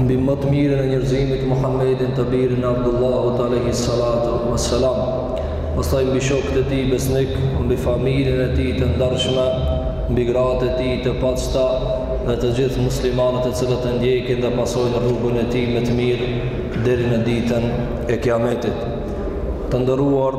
mbi më të mirën e njerëzimit Muhammedin të birin e Abdullahut alayhi salatu wassalam pastaj mbi shokët e tij besnik mbi familjen e tij të ndershme mbi gratë e tij të pastra dhe të gjithë muslimanët të cilët e ndjekin dhe pasojnë rrugën e tij me të mirë deri në ditën e Kiametit të nderuar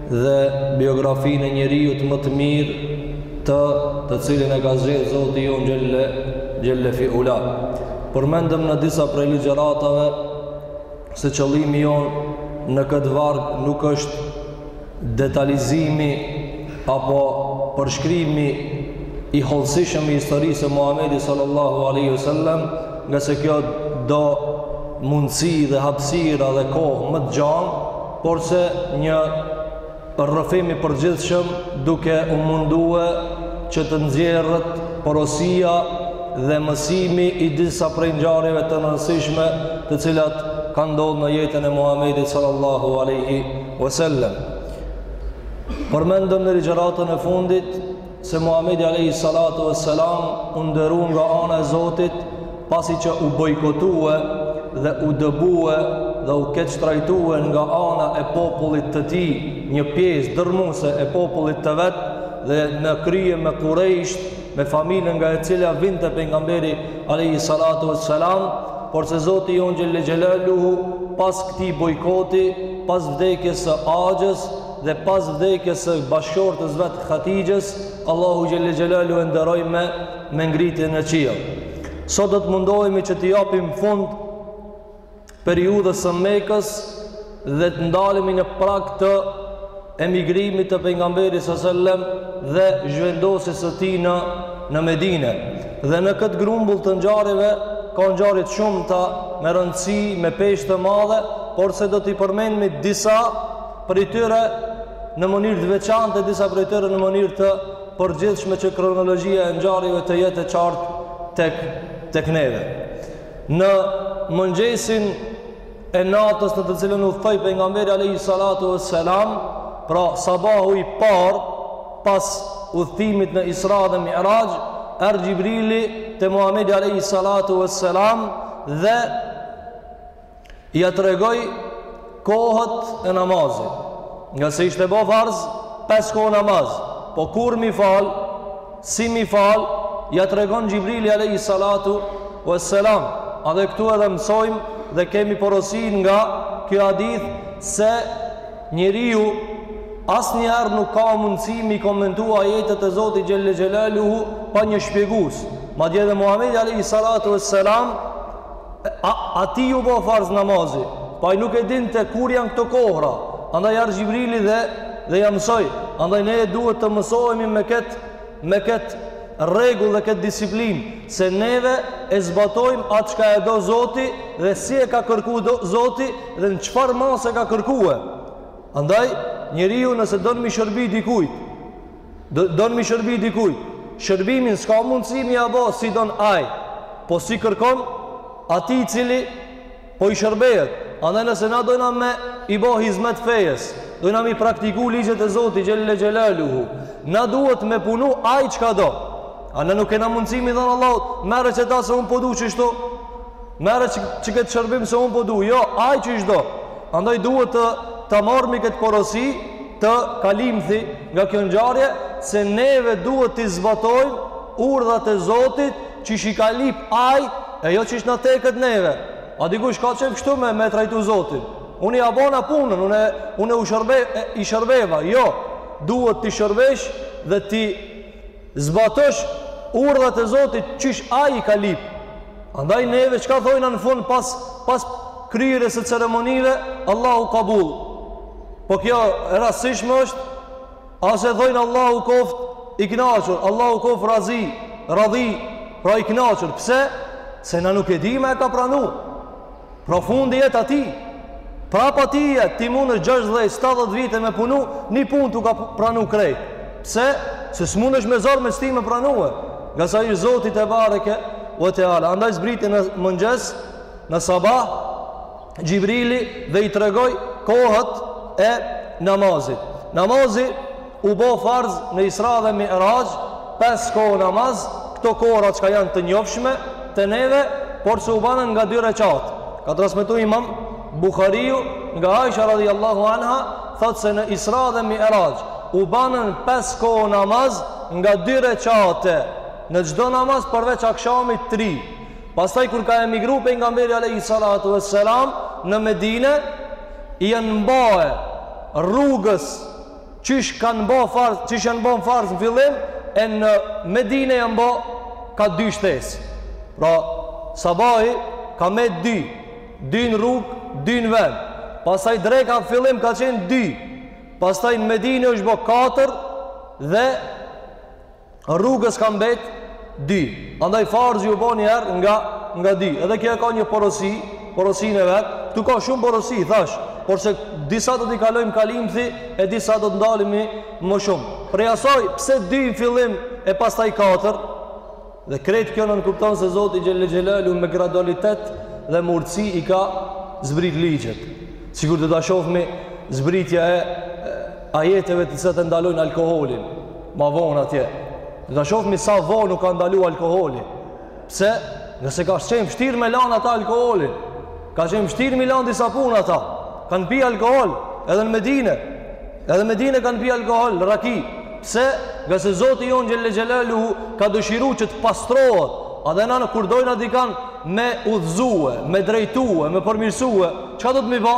dhe biografinë e njeriut më të mirë të të cilin e ka zgjedh Zoti jonë xhelle fi ula. Përmendëm në disa prej ligjëratave se qëllimi jonë në këtë varg nuk është detalizimi apo përshkrimi i hollësishëm i historisë së Muhammedit sallallahu aleyhi sallam ngase kjo do mundësi dhe hapësira dhe kohë më të gjanë porse një rrëfim i përgjithshëm duke u mundue që të nxjerret porosia dhe mësimi i disa prej ngjarjeve të rëndësishme të cilat kanë ndodh në jetën e Muhamedit sallallahu alaihi wasallam. Përmendëm në ligjëratën e fundit se Muhamedi alayhi salatu wassalam u nderu nga ana e Zotit pasi që u bojkotue dhe u dëbue dhe u keqtrajtue nga ana e popullit të tij, një pjesë dërrmuese e popullit të vet dhe në krye me Kurejsht, me familjen nga e cila vinte pejgamberi alayhi salatu wassalam, porse Zoti jonë xhele Xhelaluhu pas këtij bojkoti, pas vdekjes së axhës, dhe pas vdekjes së bashkëshortes vet Hatixhes, Allahu xhelle xhelaluhu e nderoi me me ngritje në qiell. Sot do të mundohemi që t'i japim fund periudhës së Mekës dhe të ndalemi në prag të emigrimit të pejgamberit sallallahu alajhi wasallam dhe zhvendosjes së tij në në Medine. Dhe në këtë grumbull të ngjarjeve ka ngjarje të shumta me rëndësi, me peshë të madhe, porse do t'i përmendmi disa prej tyre në mënyrë të veçantë e disa prej tyre në mënyrë të përgjithshme që kronologjia e ngjarjeve të jetë e qartë tek tek neve. Në mëngjesin e natës në të cilën udhëtoi pejgamberi Alehi Salatu e Selam, pra sabahu i parë, pas udhëtimit në Isra dhe Miraxh, erdh Xhibrili te Muhammedi Alehi Salatu e Selam dhe ia tregoi kohët e namazit ngase ishte bo farz pesë kohë namaz po kur mi fal si mi fal ia tregon Xhibrili alejhi salatu ue selam edhe këtu edhe mësojmë dhe kemi porosi nga kjo hadith se njeriu asnjëherë nuk ka mundësi mi komentu ajetet e Zotit xhel-le xhelaluhu pa një shpjegus madje edhe Muhamedi alejhi salatu ue selam A atij iu bo farz namazi, po ai nuk e dinte kur janë këto kohra, andaj ardh Xhibrili dhe dhe ia mësoi, andaj ne duhet të mësohemi me këtë me këtë rregull dhe këtë disiplinë, se neve e zbatojmë atë çka e do Zoti dhe si e ka kërku do Zoti dhe në çfarë masë e ka kërkue. Andaj, njeriu nëse don mi shërbi dikujt, Don mi shërbi dikujt. Shërbimin s'ka mundësi m'ia bo si don ai, po si kërkon ati i cili po i shërbehet. Andaj nëse na dojna me i bo hizmet fejes, dojna mi praktiku ligjet e Zotit xhel-le xhelaluhu, na duhet me punu Ai çka do. A na nuk kena mundësi mi thonë Allahut, merre qeta se unë po du qeshtu, merre qe, qe këtë shërbim se unë po du, jo, Ai qysh do. Andaj duhet të, ta marrmi këtë porosi, të kalimthi nga kjo ngjarje se neve duhet t'i zbatojmë urdhat e Zotit qysh i ka lyp Ai e jo qysh na teket neve a dikush ka qejf kështu me, me trajtu Zotin unë ia bona punën unë, unë u shërbe, i shërbeva jo duhet t'i shërbesh dhe t'i Zbatosh urdhrat e Zotit qysh Ai i ka lyp. Andaj neve çka thojna në fund pas pas kryerjes së ceremonive, Allahu kabul. Po kjo e rastësishme është a? Se thojnë Allahu koft i kënaqur, Allahu koft razi, radhi, pra i kënaqur. Pse? Se na nuk e dimë a e ka pranu. Pra fundi jet Atij. Prapë Atij jet, ti munesh 60-70 vite me punu, një punë t'u ka pranu krejt. Pse? Se s'munesh me zor me shti me pranue. Ngase Ai është Zoti tebareke ue teala. Andaj zbriti në mëngjes, në sabah, Xhibrili dhe i tregoi kohët e namazit. Namazit U bo farz në Isra dhe Mi'raxh pesë kohë namaz, këto kohëra çka janë të njofshme te neve, por se u banën nga dy reqate. Ka transmetu Imam Buhariu nga Aisha radijallahu anha, thotë se në Isra dhe Mi'raxh u banën pesë kohë namaz nga dy reqate në çdo namaz përveç akshamit tri. Pastaj kur ka emigru pejgamberi alejhi salatu ue selam në Medinë, i janë mbae rrugës Qysh janë bo farz, qysh janë bo farz në fillim, e në Medine janë bo ka dy shtesë. Pra, sabahi ka met dy, dy në rrugë, dy në vend. Pastaj dreka në fillim ka qenë dy, pastaj në Medine është bo katër dhe Rrugës ka mbet dy. Andaj farzi u bë një herë nga nga dy. Edhe kjo e ka një porosi, porosinë e vet. Këtu ka shumë porosi, thash, por se disa do t'i kalojmë kalimthi e disa do të ndalemi më shumë. Prej asaj, pse dy në fillim e pastaj katër? Dhe krejt kjo nënkupton se Zoti xhelle xhelaluhu me gradualitet dhe me urtësi i ka zbrit ligjet. Sikur do ta shofmi zbritja e ajeteve të cilat e ndalojnë alkoholin. Ma vonë atje. Do ta shofmi sa vonë u ka ndalu alkoholi. Pse? Ngase ka qenë fshtirë me lanë ata alkoholin. Ka qenë fshtirë m'i lanë disa punë ata. Kanë pi alkohol edhe në Medine. Edhe në Medine kanë pi alkohol, raki. Pse? Ngase Zoti jonë xhelle xhelaluhu ka dëshiru që të pastrohet. Edhe na kur dojna dikanë me udhëzue, me drejtue, me përmirësue. Çka dot m'i ba?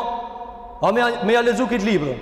A me, me ja lezu këtë librin?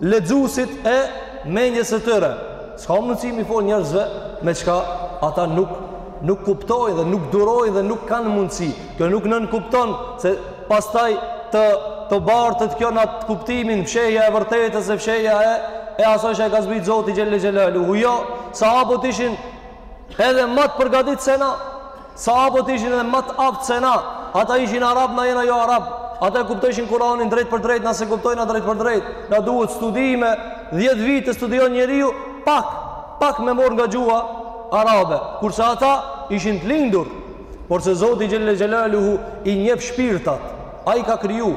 lexuesit e mendjes së tyre. S'ka mundësi m'i fol njerëzve me çka ata nuk nuk kuptojnë dhe nuk durojnë dhe nuk kanë mundësi. Kjo nuk nënkupton se pastaj të bartet kjo në atë kuptimin fshehja e vërtetës dhe fshehja e e asaj që e ka zbrit Zoti xhelle xhelaluhu. Jo, sahabët ishin edhe ma të përgatit se na. Sahabët ishin edhe ma të aftë se na, ata ishin arabë na jena jo arabë, ata e kuptojshin Kur'anin drejtpërdrejt na s'e kuptojna drejtpërdrejt, na duhet studime, dhjetë vite studion njeriu pak, pak me mor nga gjuha arabe, kurse ata ishin të lindur, porse Zoti xhelle xhelaluhu i njef shpirtat, ai i ka kriju.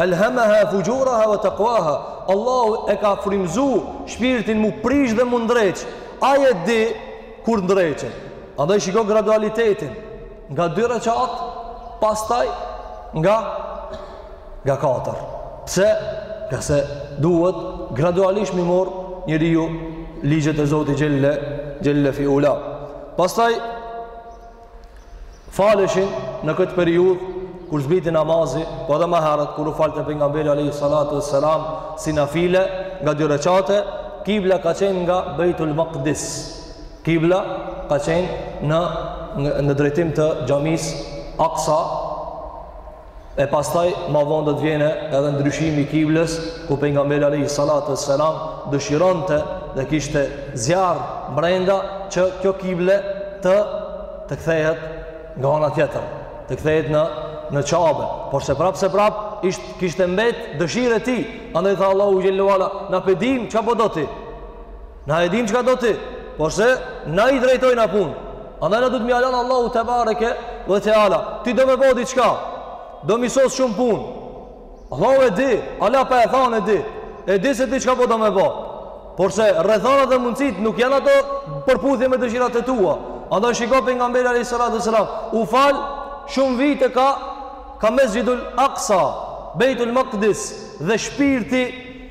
Elhamaha fujuraha wa taqwaha Allahu e ka frymzu shpirtin mu prish dhe mu ndreq Ai e di kur ndreqen Andaj shiko gradualitetin Nga dy reqate Pastaj nga Nga katër Pse? Ngase duhet gradualisht m'i mor njeriu ligjet e Zotit xhelle fi ula Pastaj faleshin në këtë periudhë kur zbriti namazi, po edhe ma herët kur u falte pejgamberi alayhi salatu wassalam si nafile nga dy reqate, kibla ka qenë nga Beitul Maqdis. Kibla ka qenë në në drejtim të xhamisë Aqsa E pastaj ma vonë do të vjen edhe ndryshimi i kiblës, ku pejgamberi alejhi salatu ve selam dëshironte dhe kishte zjarr mrenda që kjo kible të të kthehet nga ana tjetër, të kthehet në në qabe, por se prap se prap kishte mbet dëshirë e tij, andaj tha Allahu xhelle ve ala, na pe dimë çka po do ti? Na e dimë çka do ti, por se na i drejtojna punët. Andaj na duhet m'ia lan Allahut tebareke ve teala. Ti do me bo diçka. Do m'i sos shumë punë. Allahu e di, Allah pa ja thanë e di. E di se ti çka po do me bo. Por se rrethana dhe mundësitë nuk janë ato përputhje me dëshirat e tua. Andaj shikoje pejgamberin alayhi salatu sallam, u fal shumë vite ka ka Mesjidul Aqsa, Beitul Maqdis dhe shpirti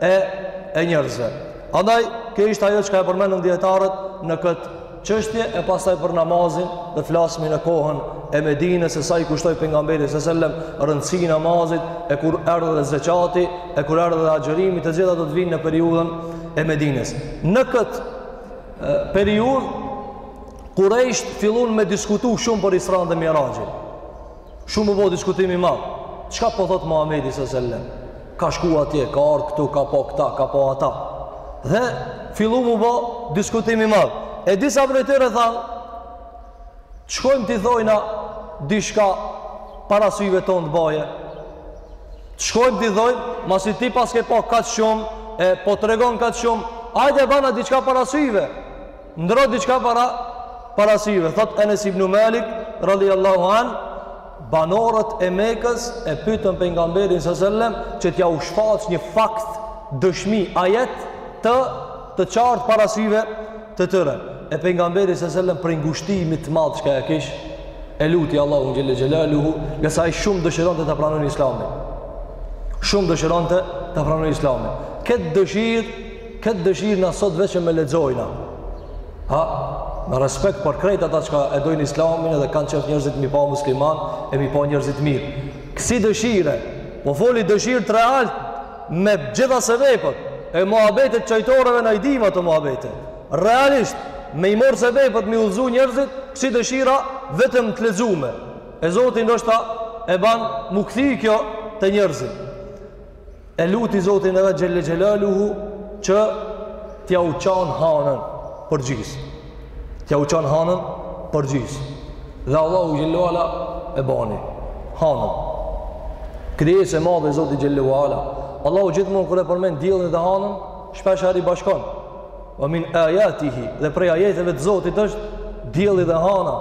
e e njerëzve. Andaj kjo ishte ajo çka e përmendën dijetarët në këtë çështje e pastaj për namazin dhe flasmi në kohën e Medinës se sa i kushtoi pejgamberi s.a.s. rëndësi namazit e kur erdhi dhe zekati e kur erdhi dhe agjërimi të gjitha do të vijnë në periudhën e Medinës. Në këtë periudhë kurejshët fillun me diskutu shumë për Isranë dhe Miraxhin. Shumë u bë diskutim i madh. Çka po thotë Muhamedi sallallahu alaihi wasallam? Ka shku atje, ka ardhur këtu, ka pa këta, ka pa ata. Dhe fillu m'u bë diskutim i madh. E disa prej tyre thanë, shkojmë t'i thojna diçka para syve tonë të baje. Shkojmë t'i thojmë, masi ti paske pa kaq shumë, e po tregon kaq shumë, ajde bana diçka para syve. Ndërro diçka para para syve, thotë Enes ibn Malik radhiyallahu an, banorët e Mekës e pyetën pejgamberin sallallahu alajhi wasallam që t'jau shfaq një fakt dëshmi ajet të të qartë para syve të tyre. E pejgamberi sallallahu alajhi wasallam prej ngushtimit të madh që ja kish e luti Allahun xhelle xhelaluhu, ngase ai shumë dëshironte ta pranojnë Islamin. Shumë dëshironte ta pranojnë Islamin. Këtë dëshirë Këtë dëshirë na sot veçëm e lexojna. Ha, me respekt për krejt ata që e dojnë islamin edhe kanë qejf njerëzit m'i pa musliman e m'i pa njerëzit të mirë. Kësi dëshire, po foli dëshirë të realt me gjitha sebepet, e muhabetet e çajtoreve na i dima ato muhabetet. Realisht, me i marr sebepet m'i udhëzu njerëzit, kësi dëshira vetëm të lexume. E Zoti ndoshta e ban m'u kthy kjo te njerëzit. E luti Zotin e vet xhelle xhelaluhu që t'jau çanë hanën përgjysë. T'jau çanë hanën përgjysë. Dhe Allahu xhelle ve ala e bani hanën. Krijesë e madhe e Zotit xhelle ve ala. Allahu gjithmonë kur e përmend diellin dhe hanën, shpesh herë i bashkon. Ue min ajatihi dhe prej ajeteve të Zotit është dielli dhe hana.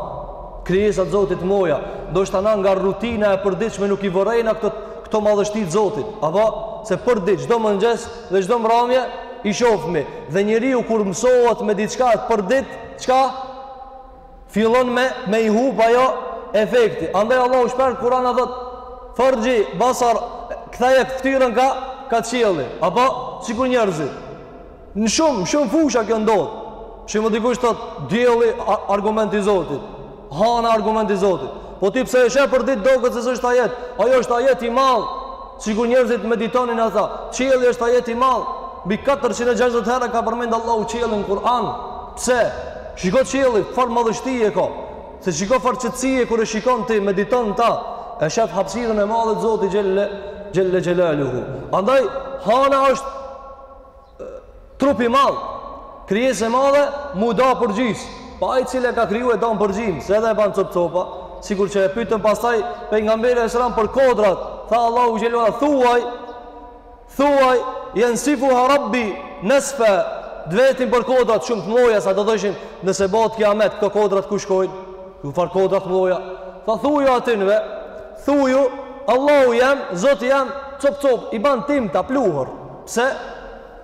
Krijesa të Zotit mdhoja, ndoshta na nga rutina e përditshme nuk i vërejna këto këto madhështi të Zotit. Apo se përditë çdo mëngjes dhe çdo mbrëmje i shofmi dhe njeriu kur mësohet me diçka të përditë, çka fillon me me i hup ajo efekti. Andaj Allahu shpeshherë Kur'an na thot Ferxhil basar ktheje ftyrën ka ka qielli. Apo sikur njerëzit Në shumë, shumë fusha kjo ndodhë. Shumë dikush tha dielli argument i Zotit. Hana argument i Zotit. Po ti pse e sheh përditë t'doket se s'është ajet. Ajo është ajet i madh. Sikur njerëzit meditonin ata. Qielli është ajet i madh. Mbi 460 herë ka përmendë Allahu qiellin në Kur'an. Pse? Shiko qiellin, çfar madhështie ka. Se shiko çfar qetësie kur e shikon ti, mediton n'ta. E shef hapsirën e madhe t'Zotit xhele xhelaluhu. Andaj, hana është trupi madh, krijesë e madhe, m'u da përgjys. Po ai cili e ka kriju e dan përgjysmë, se edhe e ban copë copa, sikur që e pytën pastaj Pejgamberin alejhi selam për kodrat, tha Allahu xhele, thuaj, thuaj, jensifuha rabbi nesfa, t'vetin për kodrat, shumë të mdhoja, sa do thoshin, nëse bahet kijamet, këto kodrat ku shkojnë, u çfarë kodra t'mdhoja, tha thuju atynve, thuju, Allahu jem, zoti jem, copë copë, i ban tym e pluhur, Pse?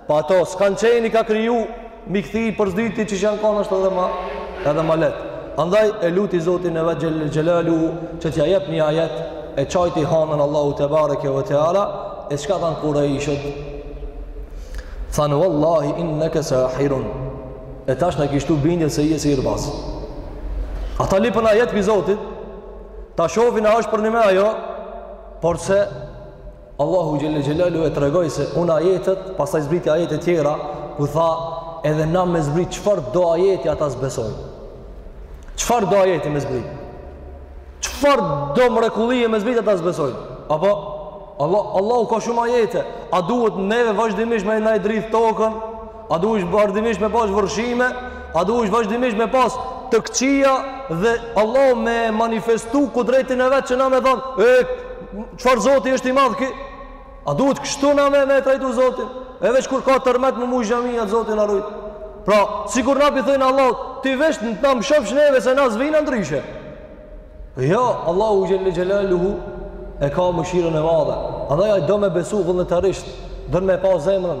Po ato s'kanë qenë i ka kriju m'i kthy përsdyti që janë kanë është edhe ma, edhe ma letë. Andaj e luti Zotin e vet xhele xhelaluhu që t'ja jep një ajet e çajti hanën Allahu tebareke ve teala e çka thanë kurejshët. Thanë vallahi inneke sahirun e tash na kështu bindje se je sihirbaz. Ata lipën ajet prej Zotit ta shofin a është përnime ajo por se Allahu xhele xhelaluhu e tregoi se unë ajetet, pastaj zbriti ajete tjera, ku tha edhe na me zbrit çfarëdo ajeti ata s'besojn. Çfarëdo ajeti me zbrit? Çfarëdo mrekullie me zbrit ata s'besojn? Apo, Allah, Allahu ka shumë ajete, a duhet neve vazhdimisht me na e dridh tokën, a duhet vazhdimisht me pas vërshime, a duhet vazhdimisht me pas të këqija dhe Allahu me manifestu kudretin e vet që na me thanë, e, Çfarë zoti është i madh ky? A duhet kështu na me me trajtu zotin? E veç kur ka tërmet me mush xhamiat zoti na rujt. Pra, sikur na po i thojm Allahut, ti veç na mshofsh neve se na s'vijna ndryshe. Jo, Allahu xhele xhelaluhu e ka mëshirën e madhe. A dhe ja do me besu vullnetarisht, don me e pa zemrën,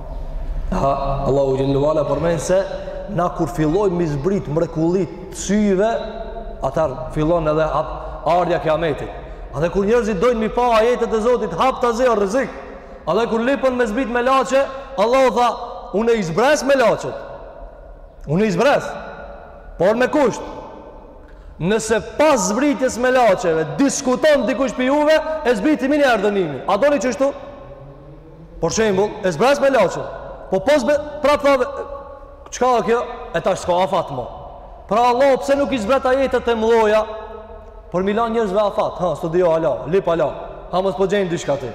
Ha, Allahu xhelle ve ala përmend se na kur fillojmë m'i zbrit mrekullit syjve, atar fillon edhe hap, ardhja kiametit. A dhe kur njerëzit dojnë m'i pa ajetet e Zotit, haptazi o rrezik. A dhe kur lipin me zbrit melaqe, Allahu tha, unë i zbres melaqet. Unë i zbres. Por me kusht, nëse pas zbritjes melaqeve, diskuton dikush pi juve, e zbriti mini ardhënimi. A doni qështu? Por shembull, e zbres melaqen. Po pos be, pra tha çka ka kjo? E tash s'ka afat mo. Pra Allahu pse nuk i zbret ajetet e mëdha? Për m'i lan njerëzve afat, ha, studio ala, lip ala, ha mos po gjen diçka ti.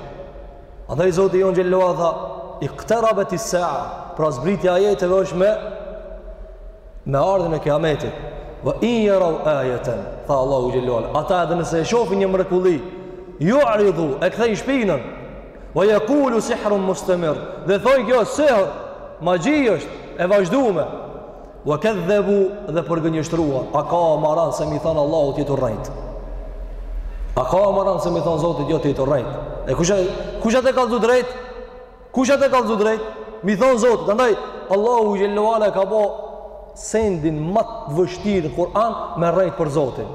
A dhe Zoti jonë xhelle ala tha, ikterebetis-sea, pra zbritja e ajeteve është me, me ardhjen e kiametit. Ve in jerau ajeten, tha Allahu xhelle ala, ata edhe nëse e shofin një mrekulli, juridu, e kthejn shpinën, Wa yaqulu sihrun mustamir. Dhe thojn kjo sihr, magji është e vazhdume. Wa kadhabu dhe përgënjeshtruan. A ka ma ran se m'i thon Allahut je tu rrejt. A ka ma ran se m'i thon Zotit jo ti je tu rrejt. E kush kush a tu kallzu drejt? Kush a tu kallzu drejt? M'i thon Zotit, andaj Allahu xhelle ve ala e ka bo sendin ma të vështirë në Kur'an me rrejt për Zotin.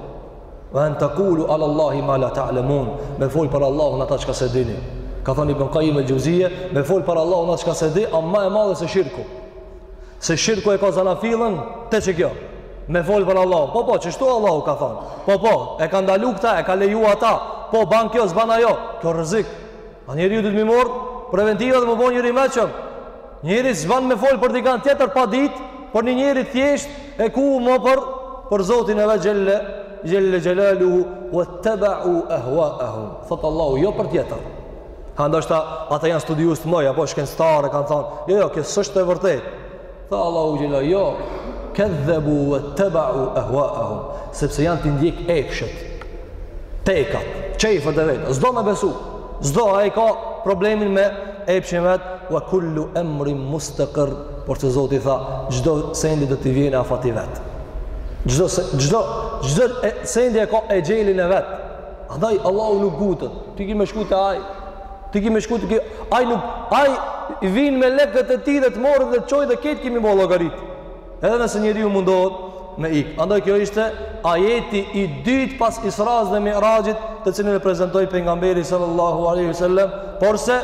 Wa an taqulu ala Allahi ma la ta'lamun. Me fol për Allahun ata çka s'e dini. Ka thënë Ibn Qayyim el-Xhevzije, me fol për Allahun ata çka s'e di, a ma e madhe se shirku. Se shirku e ka zanafillën te qe kjo. Me fol për Allahun. Po po, çështu Allahu ka thënë. Po po, e ka ndalu këta, e ka leju ata. Po ban kjo, s'ban ajo. Kjo rrezik. A njeriu duhet m'i morë preventiva dhe m'u bo njeri i meçëm. Njeri s'ban me folë për dikan tjetër pa dit, për një njeri t'thjeshtë e ku mo për, për Zotin e vet xhelle, xhelle xhelaluhu, wettebau ehwaehum. Thotë Allahu, jo për tjetër. Ha ndoshta, ata janë studius të mdhaj apo shkencëtarë, kanë thonë, jo, jo, kjo s'është e vërtetë. Tha Allahu xhelle, jo, kedhebu wettebau ehwaehum, sepse janë tu ndjek epshet, tekat, qejfet e veta, s'do me besu, s'do ai ka problemin me epshin e vet, wa kullu emrin mustekirr, porse Zoti tha, çdo sendi do t'i vjen afati i vet. Çdo, çdo, çdo sendi e ka exhelin e vet. Andaj, Allahu nuk ngutet, ti ki me shku te aj, Ti ki me shku tek... Aj nuk... Aj vijnë melekët e tij dhe të morin dhe të çojnë dhe krejt ki m'i bo llogaritë. Edhe nëse njeriu mundohet me ikë. Andaj kjo ishte ajeti i dytë pas Israës dhe Mi'rajit të cilin e prezentoi pejgamberi sallallahu aleyhi sallam, porse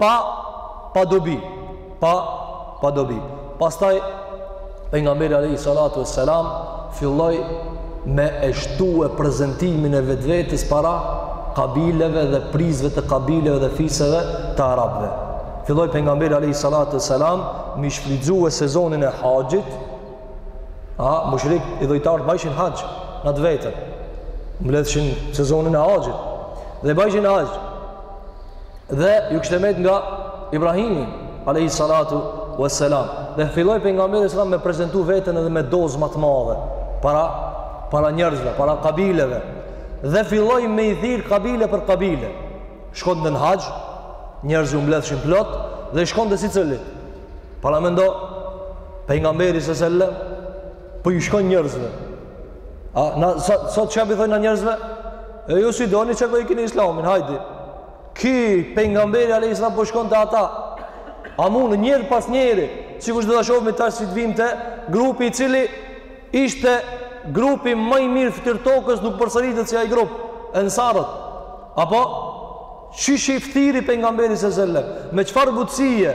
pa, pa dobi. pa pa dobi. Pastaj pejgamberi alayhi salatu wassalam filloi me e shtue prezentimin e vetvetes para kabileve dhe prijësve të kabileve dhe fiseve të arabëve. Filloi pejgamberi alayhi salatu wassalam me shfrytëzue sezonin e haxhit. A mushrikët idhujtarët bajshin haxh në të vetën. Mbledhshin sezonin e haxhit dhe bajshin haxh. Dhe ju kishte mbet nga Ibrahimi alayhi salatu wassalam. Dhe filloi pejgamberi sallallahu alaihi me prezantu veten edhe me dozë ma të madhe para para njerëzve, para kabileve. Dhe filloi me i thirr kabile për kabile. Shkonte në haxh, njerëzit u mbledhshin plot dhe i shkonte secilit. Paramendo pejgamberi sallallahu alaihi wasallam po i shkon njerëzve. A na sot çka i thona njerëzve? E ju si doni qe ku e keni islamin, hajde. Ky pejgamberi alayhis salam po shkon te ata. A mund njeri pas njeri, si qysh do ta shofmi tash si të vimë te grupi i cili ishte grupi ma i mirë n'fytyrë t'tokës nuk përsëritet si ai grup, ensarët. Apo, qysh i thirri pejgamberi sallallahu alaihi wasallam, me çfarë butësie,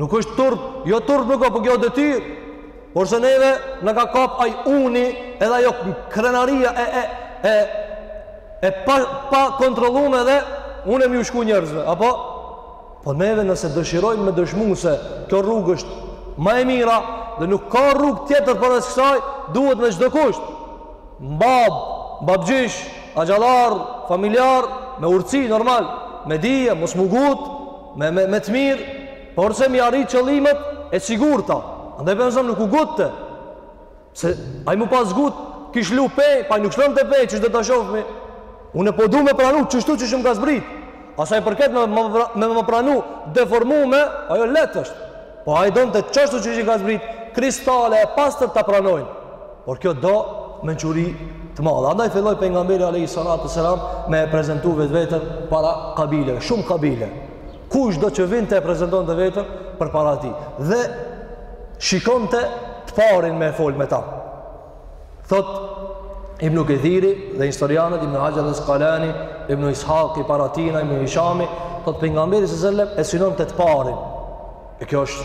Nuk është turp, jo turp nuk a, po kjo detyrë. Porse neve na ka kap ai uni edhe ajo krenaria e e e e pa pakontrollume edhe unë me iu shku njerëzve, apo po neve nëse dëshirojmë me dëshmu se kjo rrugë është ma e mira dhe nuk ka rrugë tjetër përveç kësaj, duhet me çdo kusht. M'babë, babgjysh, axhallarë, familjar, me urtësi normal, me dije, mos me u ngut, me me me të mirë, porse me i arrit qëllimet e sigurta. Andaj pejgamberi nuk u ngutte. Se ai me u pas ngut, kish shlu pe, po ai nuk shlonte pe, qysh do ta shofmi. Unë e po du me pranu, qështu qysh më ka zbrit. A sa i përket me, me, me, me pranu, deformume, ajo lehtë është. Po ai donte qashtu qysh më ka zbrit, kristale e pastër ta pranojnë. Por kjo do mençuri të madhe. Andaj filloi pejgamberi alayhi salatu selam me e prezantu vetveten para kabileve, shumë kabile. Kushdo që vinte e prezantonte veten përpara tij dhe shikonte të parin me fol me ta. Thot Ibn Kathiri dhe historianët Ibn Hajar el Askalani, Ibn Ishaqi para tyne, Ibn Hishami, thot pejgamberi sallallahu alajhi wasallam e synonte të parin E kjo është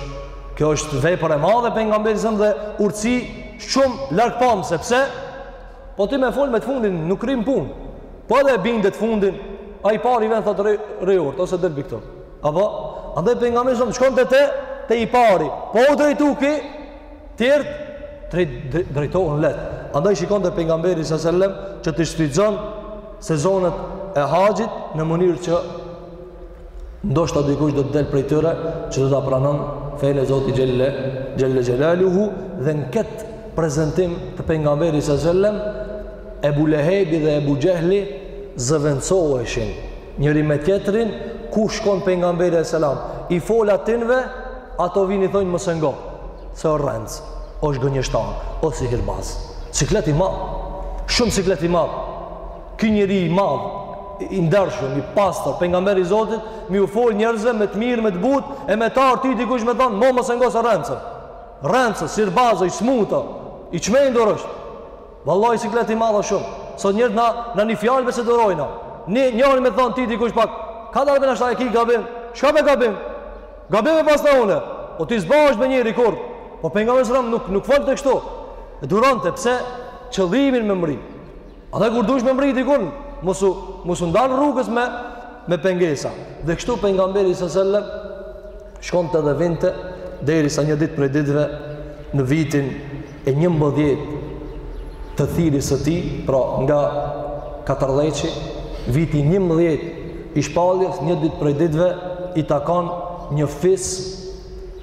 kjo është vepër e madhe e pejgamberit alayhis salam dhe urtësi shumë largpamë, sepse po ti me folë me të fundin nuk kryn punë, po edhe e binde të fundin, ai i pari vjen thotë rri urtë, ose del pi këtu. Apo, andaj pejgamberi alayhis salam shkonte te, te i pari, po u drejtu ky, tjerët drejtohen lehtë. Andaj shikonte pejgamberi alayhis salam që t'i shfrytëzon sezonet e haxhit në mënyrë që ndoshta dikush do të del prej tyre që do ta pranon fenë e Zotit xhelle xhelle xhelaluhu dhe në kët prezentim të pejgamberit sa selem Ebu Lehebi dhe Ebu Xhehli zëvendësoheshin njëri me tjetrin ku shkon pejgamberi e selam i fol atinve ato vini thonë mos e ngo se o rrenc osht gënjeshtar o sihirbaz siklet i madh shumë siklet i madh Ky njeri i madh, i ndershëm, i pastër, pejgamber i Zotit, mi u fol njerëzve me të mirë, me të butë, e me t'ardh ti dikush me thonë, mo mos e ngo se rrencë. Rrencë, sihirbaz o, i smutë, i çmendur është. Vallaj, siklet i madh shumë. Sot njerëz na, na një fjalë më s'e durojna. Një, një herë me thonë ty dikush pak, kadale, nashta e ki gabim? Shka me gabim? Gabim e paskna une. O ti s'bahesh be njeri kurrë. Po pejgamberi sa selem nuk, nuk folte kështu. E duronte, pse qëllimin me mri. Andaj kur dush me mri dikun, mos u mos u ndal rrugës me me pengesa. Dhe kështu pejgamberi sa selam shkonte dhe vinte derisa një ditë prej ditëve në vitin e 11 të thirrjes së tij, pra nga katërdhetshi, viti 11 i shpalljes, një ditë prej ditëve i takon një fis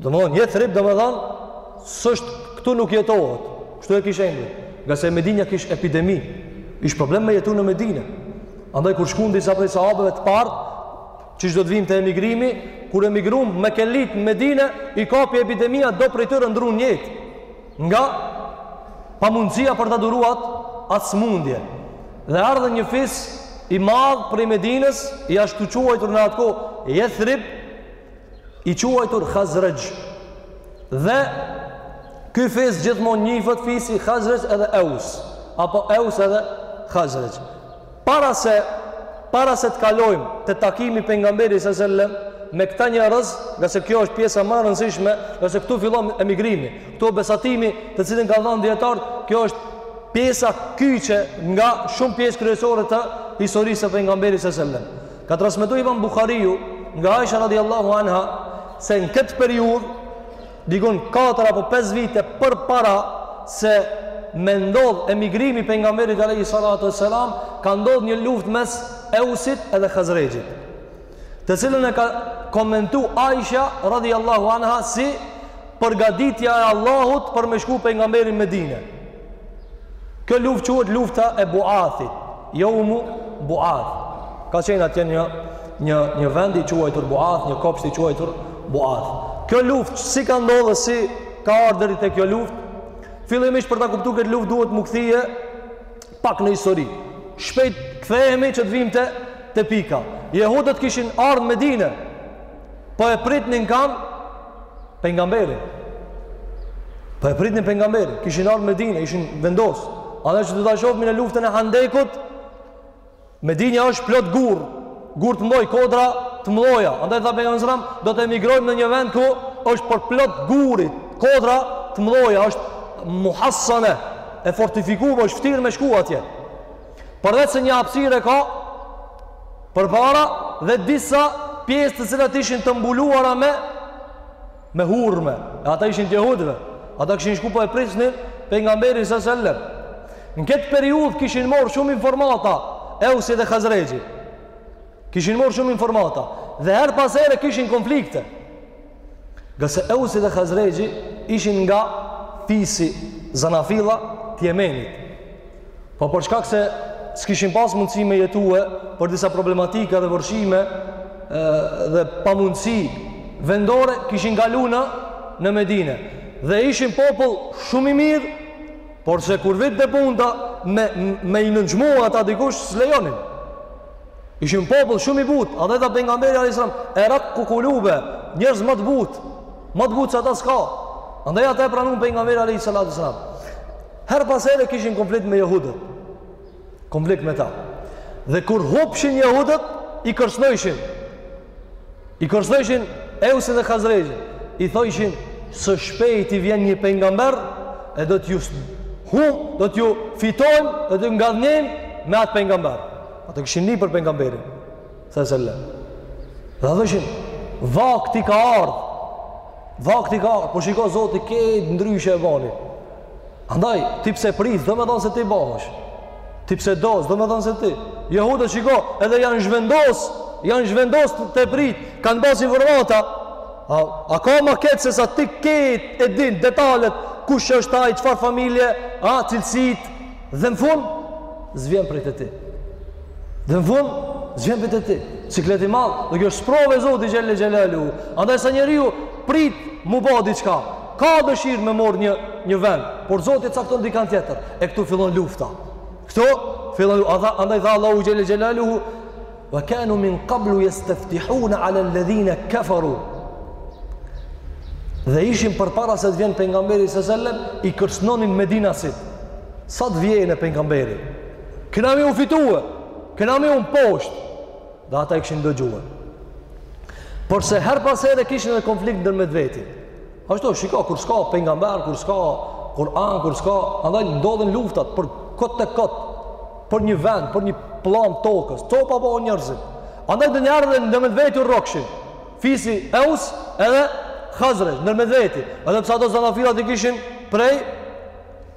Domethënë, Jethrib, domethënë, s'është, këtu nuk jetohet. Kështu e kish emrin. Ngase Medinja kish epidemi. Ish problem me jetu në Medine. Andaj, kur shkun disa prej sahabeve të parë, që siç do të vijmë te emigrimi, kur emigrum mekelitë në Medine, i kapi epidemia do prej tyre ndrrun jetë. Nga pamundësia për ta duruar atë smundje. Dhe erdh një fis i madh prej Medinës, i ashtuquajtur në atë kohë, Jethrib, i quajtur Hazrexh dhe ky fis gjithmonë njifet fisi Hazrexh edhe Eus apo Eus edhe Hazrexh para se para se të kalojmë te takimi i pejgamberit sa selem me këta njerëz ngase kjo është pjesa ma e rëndësishme ngase këtu fillon emigrimi këtu besatimi të cilin kanë thënë dijetarët kjo është pjesa kyçe nga shumë pjesë kryesore të historisë së pejgamberit sa selem Ka transmetuar Imam Buhariu nga Aisha radhiyallahu anha se në këtë periudhë dikun 4 apo 5 vite përpara se me ndodh emigrimi i pejgamberit alayhi salatu wasalam ka ndodh një luftë mes Eusit edhe Hazrexhit të cilën e ka komentu Aisha radhiyallahu anha si përgaditja e Allahut për me shku pejgamberi n'Medine Kjo luftë quhet lufta e Buathit, jeumu Buath. Ka qenë atje një, një, një vend i quajtur Buath, një kopsht i quajtur Buath. Kjo luftë si ka ndodh si ka ardh deri te kjo luftë, fillimisht për ta kuptu këtë luftë duhet m'u kthy pak në histori. Shpejt kthehemi që të vimë te, te pika. Jehudët kishin ardh në Medine, Po e pritnin kan? pejgamberin. Po e pritnin pejgamberin, kishin ardhur në Medinë, ishin vendos. Andaj që do ta shohim në luftën e Handekut, Medinja është plot gur, gurë të mëdhoj, kodra të mëdhoja. Andaj tha pejgamberi sallam, do të emigrojmë në një vend ku është përplot gurë, kodra të mëdhoja, është muhassane, e fortifikuar, është ftirë me shku atje. Përveç se një hapësirë ka Përpara dhe disa pjesë të cilat ishin të mbuluara me me hurme. E ata ishin të jehudëve. Ata kishin shku po e prisnin pejgamberin sa selam. Në këtë periudhë kishin marrë shumë informata Eusi dhe Khazrexhi. Kishin marrë shumë informata dhe herë pas here kishin konflikte. Ngase Eusi dhe Khazrexhi ishin nga fisi zanafilla të Jemenit. Po për shkak se s'kishin pas mundësi me jetue për disa problematika dhe vërshime dhe pamundësi vendore, kishin kalu në, në Medine. Dhe ishin popull shumë i mirë, porse kur vjen te puna me, me i nënçmu ata dikush, s'lejonin. Ishin popull shumë i butë, andaj tha pejgamberi a.s. Erakku kulube, njerëz ma të butë, ma të butë se ata s'ka. Andaj ata e pranun pejgamberin a.s. Herë pas here kishin konflikt me jehudët. Konflikt me ta. Dhe kur hupshin jehudët, i kërcnojshin. I kërcnojshin Eusin dhe Khazrexhin. I thojshin, së shpejt i vjen një pejgamber, e do t'ju hum, do t'ju fitojmë, do t'ju ngadhnjejmë me atë pejgamber. Ata kishin ni për pejgamberin, sa e selem. Edhe thoshin, vakti ka ardhë, vakti ka ardhë, po shiko Zoti këtë ndryshe e bani. Andaj, ti pse pret, s'domethon se ti bahesh. Ti pse do, s'domethon se ti. Jehudët, shiko, edhe janë zhvendosë, janë zhvendosë te prit, kanë pas informata, a, akoma këtë se sa ti këtë, e dinë detajet, kush është ai, çfarë familje, a, cilësitë, Dhe në fund, s'vjen prej te ti. Dhe në fund, s'vjen prej te ti. Siklet i madh, dhe kjo është sprovë e Zotit xhel-le xhelaluhu. Andaj sa njeriu prit m'u bo diçka, ka dëshirë me mor një, një vend, por Zoti e cakton dikan tjetër. E këtu fillon lufta. Këtu fillon lufta. Andaj tha Allahu xhel-le xhelaluhu, Wa kanu min qablu yastaftihun ala alladhina kafaru. Dhe ishin përpara se të vjen pejgamberi sallallahu alaihi wasallam i kërcënonin medinasit. Sa të vjen pejgamberi, kena me ju fitue, kena me ju nënposhtë, dhe ata i kishin dëgjue. Porse herë pas here kishin edhe konflikt ndërmjet vetit. Ashtu shiko kur s'ka pejgamber, kur s'ka Kur'an, kur s'ka, andaj ndodhin luftat për kot e kot, për një vend, për një pllam tokë s'durohen njerëzit. Andaj do njerëz edhe ndërmjet veti u rrokshin. Fisi Eus edhe Hazrexh ndërmjet veti. Edhe pse ato zanafillat i kishin prej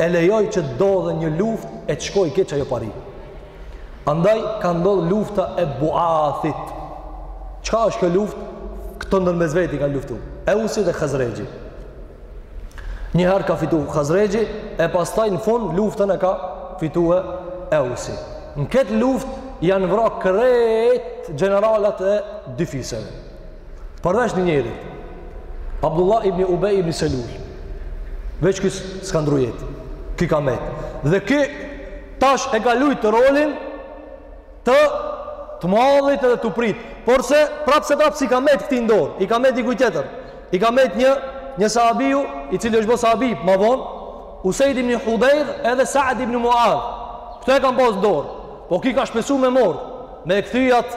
e lejoj që të ndodhë një luftë e të shkoj krejt ajo pari. Andaj ka ndodhë lufta e Buathit. Çka është kjo luftë? Këto ndërmjet veti kanë luftu. Eusi dhe Hazrexhi. Njëherë ka fitu Hazrexhi, e pastaj në fund luftën e ka fitu Eusi. Në këtë luftë janë vra krejt gjeneralat e dy fiseve. Përveç një njeri, Abdullah ibn Ubej ibn Selul, veç ky s'ka ndërru jetë, ky ka metë. Dhe ky tash e ka lujtë rolin të të madhit edhe të parit, porse prapëseprapë s'i ka metë këtij n'dorë, i ka metë dikujt tjetër, i ka metë një, një sahabiu, i cili është bo sahabi, ma vonë, Usejd ibn Hudejr edhe Saad ibn Muad, këto e kanë pas n'dorë, po ky ka shpresu me marrë, me e kthy at,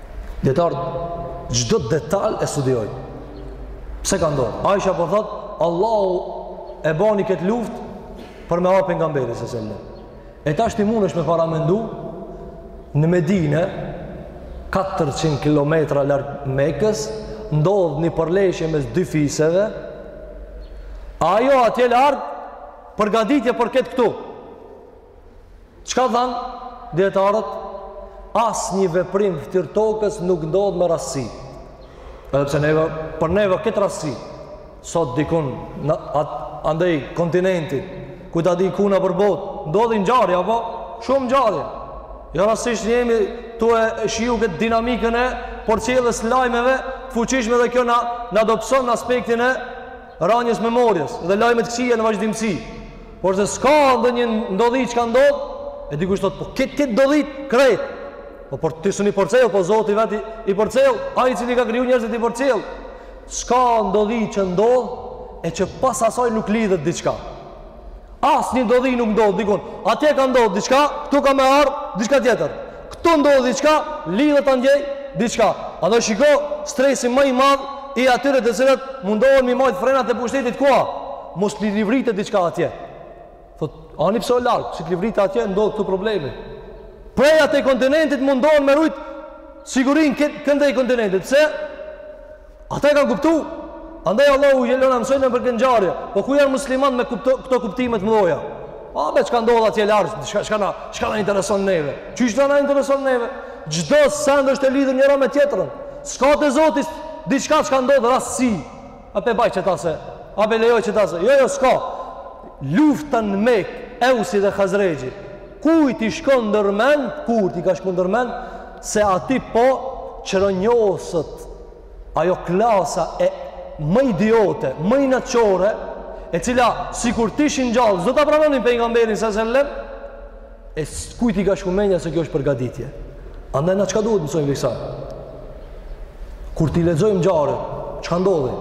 Dijetarët çdo detal e studiojnë. Pse ka ndodhë? Aisha po thotë, Allahu e bani këtë luftë për me ardh pejgamberi sallallahu alaihi wasallam. E tash ti mundesh me paramendu në Medine, 400 km larg Mekës, ndodhë një përleshje mes dy fiseve, ajo atje larg, përgatitje për këtë këtu. Çka thanë dijetarët? Asnjë veprim n'fytyrë t'tokës nuk ndodhë me rastësi. Edhe pse neve, për neve duket rastësi, sot dikun në atë andej kontinentit, ku ta di ku nëpër botë, ndodh ni ngjarje apo shumë ngjarje. Jo rastësisht jemi tu e shiju këtë dinamikën e përcjelljes lajmeve të fuqishme dhe kjo na, na dobëson në aspektin e rënies memorjes dhe lajme të këqija në vazhdimësi. Porse s'ka ndonjë ndodhi çka ndodh, e dikush thotë, po ket ket ndodhi krejt. Po por ti s'un i përcjell, po Zoti vetë i përcjell, ai i cili i ka kriju njerëzit i përcjell. S'ka ndodhi që ndodh e që pas asaj nuk lidhet diçka. Asnjë ndodhi nuk ndodh dikun. Atje ka ndodh diçka, këtu ka me ardh diçka tjetër. Këtu ndodh diçka, lidhet andej diçka. Andaj shiko stresi ma i madh i atyre të cilët mundohen m'i majtë frenat e pushtetit ku a. Mos të livritet diçka atje. Thot, ani pse larg, si të livritet atje, ndodh këtu problemi. Prej andej kontinentit mundohen me rujtë sigurinë këndej kontinentit. Se, Ata e kanë kuptu, andaj Allahu xhele na mëson nëpër këtë ngjarje, po ku janë muslimanët me këto, këto kuptime të mëdhaja? A be çka ndodha atje larg, çka çka na çka na intereson neve? Qysh na intereson neve? Çdo send është e lidhur njëra me tjetrën. S'ka te Zoti diçka çka ndodh rastësi. A pe baj qeta se? A pe lejoj qeta se? Jo, jo, s'ka. Lufta në mes Eusit dhe Hazrexhit. Kujt i shkon ndërmend? Kujt i ka shku ndërmend? se aty po çrrënjoset ajo klasa e më idiote, më inatçore, e cila sikur të ishin gjallë, s'do ta pranonin pejgamberin sa selam, e kujt i ka shku mendja se kjo është përgatitje. Andaj na çka duhet të mësojmë prej kësaj? Kur t'i lexojmë ngjarjet, çka ndodhi?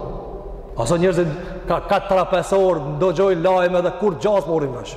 A sa njerëzit ka 4-5 orë ndëgjojnë lajme dhe kurgja s'morrin vesh.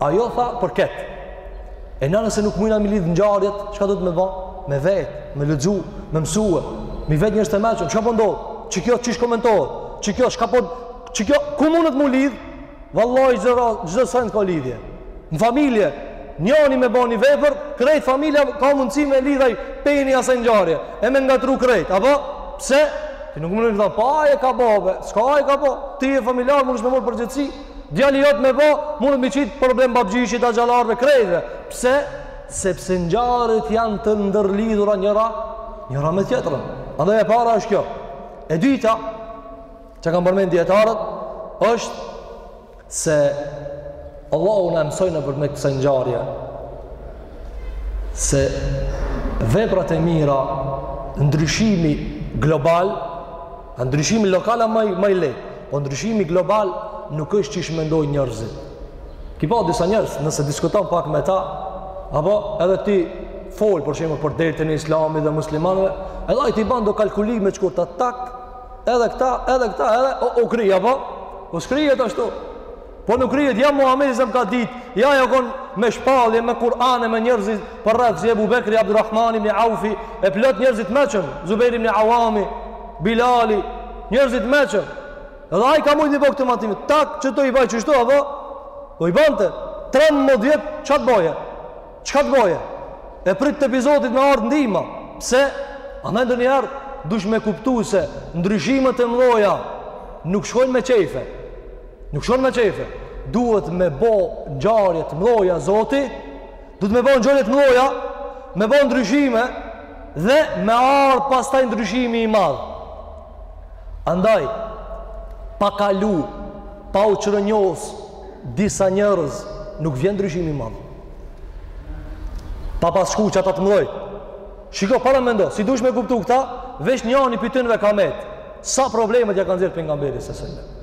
Ajo tha për këtë. E na nëse nuk mujna m'i lidh ngjarjet, çka duhet me ba? Me vet, me lexu, me mësu, m'i vet njerëz të meçëm, çka po ndodh? Qikjo qysh komentohet? Qikjo çka po qikjo ku mundet m'u lidh? Vallahi çdo rast, çdo sen ka lidhje. Në familje, njëri me ba ni vepër, krejt familja ka mundësi me lidh ai peni i asaj ngjarje. E me ngatrru krejt, apo pse? Ti nuk mund të thonë, po e ka bo vet, s'ka e ka bo, ti je familjar, mundesh me morr përgjegjësi. Djali jot me bo, mundet m'i qit problem babgjishit, axhallarëve, krejtve. Pse? Sepse ngjarjet janë të ndërlidhura njëra, njëra me tjetrën. Andaj e para është kjo. E dyta, që kanë përmend dijetarët, është se Allahu na e mësoi nëpërmjet kësaj ngjarje, se veprat e mira, ndryshimi global, A ndryshimi lokal a ma i lehtë? Po ndryshimi global nuk është qysh mendojnë njerëzit. Ki pa disa njerëz, nëse diskuton pak me ta, apo edhe t'i fol për shembull për dertin e Islamit dhe muslimanëve, edhe ai t'i ban do kalkulime çku ta tak, edhe këta, edhe këta, edhe u, u kry apo? Po s'kryhet ashtu. Po nuk kryhet, ja Muhamedi sa ka ditë, ja ai o kon me shpallje me Kur'an e me njerëzit përreth si Ebu Bekri, Abdurrahman ibn Aufi, e plot njerëz të meçëm, Zubejr ibn Avami, Bilali, njerëz të meçëm. Dhe ai ka mujtë m'i bo këto matime. Tak qeto i baj qeshtu apo? Po i bante 13 vjet çka t'boje. Çka të boje? E pritte prej Zotit me ardh ndihma. Pse? Andaj ndonjëherë dush me kuptu se ndryshimet e mëdhaja nuk shkojnë me qejfe. Nuk shkon me qejfe. Duhet me bo ngjarje të mdhoja Zoti, duhet me bo ngjarje të mdhoja, me bo ndryshime dhe me ardh pastaj ndryshimi i madh. Andaj pa kalu, pa u çrrënjos disa njerëz, nuk vjen ndryshimi i madh. Pa pas shku qata të mdhoj. Shiko paramendo, si dush me kuptu këta, veç njani pi tynve ka met. Sa probleme ja ka nxjerr Pejgamberit sallallahu alajhi wasallam.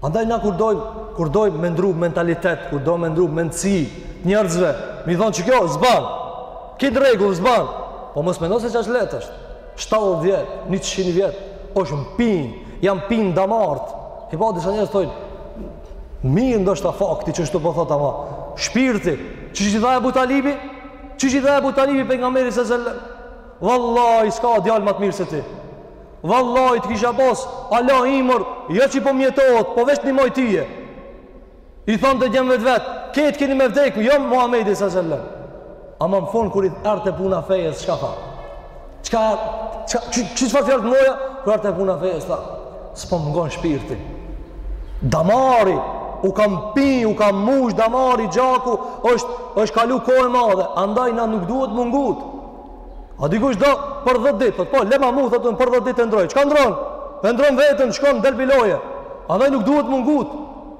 Andaj na kur dojmë, kur dojmë me ndru mentalitet, kur dojmë me ndru mendësi t'njerëzve, me i thonë që kjo s'ban, kit rregull s'ban, po mos mendo se që është lehtë, është 70 vjet, 100 vjet, është mpinë, janë mpinë damartë, i pa disa njerëz thojnë, mirë ndoshta fakti qashtu po thotë ama, shpirti, qysh i tha Ebu Talibi, qysh i tha Ebu Talibi Pejgamberit sallallahu alajhi wasallam, vallaj, s'ka djalë ma të mirë se ti, Vallahi të kisha pas ala imër, jo që po mjetohet, po veç një moj tije. I thonte gjemë vetë vetë, ketë keni me vdeku, jo Muhammedi së zëllë. Ama ma vonë kur i erdhte puna e fejës, çka tha? Çka, çka, qysh tha fjalë të mdhoja? Kur erdhte puna e fejës, tha, s'po më ngon shpirti. Damari, u ka mpi, u ka mush, damari, gjaku, është, është kalu kohë e madhe, andaj na nuk duhet m'u ngut. A dikush do për 10 ditë, thotë po, lema mu, thotë unë për 10 ditë e ndroj. Çka ndron? E ndron veten, shkon, del pi loje. Andaj nuk duhet m'u ngut,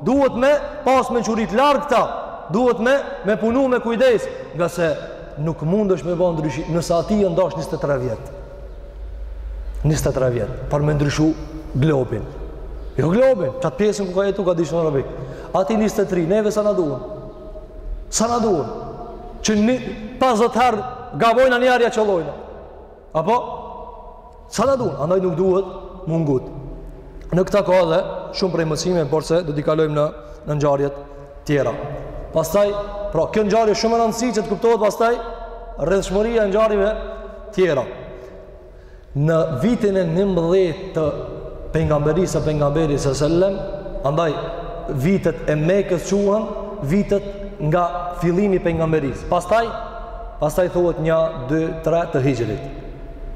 duhet me pas mençuri t'largëta, duhet me, me punu me kujdes, ngase nuk mundesh me ba ndryshim, nëse atij jan dasht 23 vjet. 23 vjet, për me ndryshu globin. Jo globin, qatë pjesën ku ka jetu Gadishullin Arabik. Atij 23, neve sa na duhen. Sa na duhen? Që 50 herë gabojna, një herë ja qëllojna. Apo? Sa na duhen? Andaj nuk duhet m'u ngut. Në këta ka edhe shumë prej mësime, por se do t'i kalojmë në, në ngjarjet tjera. Pastaj, pra, kjo ngjarje shumë me rëndësi që të kuptohet, pastaj, rrjedhshmëria e ngjarjeve tjera. në vitin e 11 të pejgamberisë së Pejgamberit sallallahu alajhi wasallam, andaj vitet e Mekës quhen vitet nga fillimi i pejgamberisë. Pastaj, pastaj thuhet një, dy, tre të hixhrit.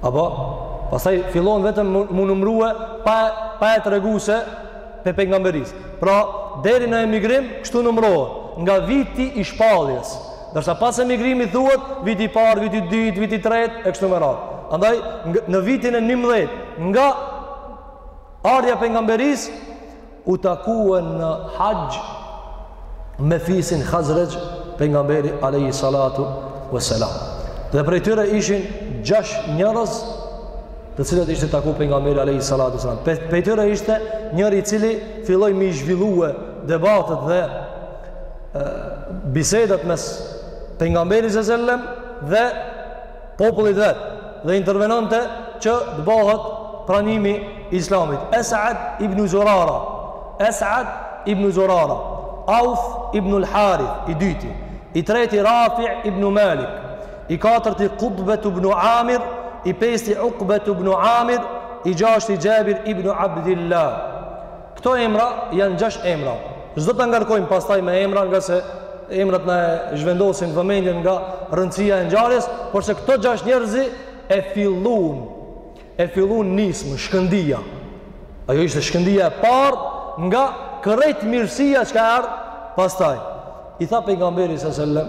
Apo, pastaj fillon vetëm m'u numrue pa, pa e tregu se pe pejgamberisë. Pra, deri në emigrim, kështu numrohet nga viti i shpalljes. Ndërsa pas emigrimit thuhet viti i parë, viti i dytë, viti i tretë e kështu me radhë. Andaj në vitin e 11 nga ardhja pejgamberisë u takuan në haxh me fisin Hazrexh pejgamberi alayhi salatu wassalam. Dhe prej tyre ishin 6 njerëz të cilët ishte taku pejgamberi alayhi salatu wassalam. Prej, prej tyre ishte njëri i cili filloj me i zhvillue debatet dhe bisedat mes pejgamberit sallallahu alajhi wasallam dhe popullit të vet dhe intervenonte që të bëhet pranimi i islamit Esad ibn Zurara Esad ibn Zurara Auf ibn al-Harith i dyti i treti Rafi' ibn Malik i katërti Qutbah ibn Amir i pesti Uqbah ibn Amir i gjashti Jabir ibn Abdullah Këto emra janë gjashtë emra. S'do ta ngarkojmë pastaj me emra, ngase emrat na e zhvendosin vëmendjen nga rëndësia e ngjarjes, porse këto gjashtë njerëz e filluan e filluan nismë shkëndija. Ajo ishte shkëndija e parë nga krejt mirësia që ka ardhë pastaj. I tha pejgamberi sallallahu alajhi wasallam,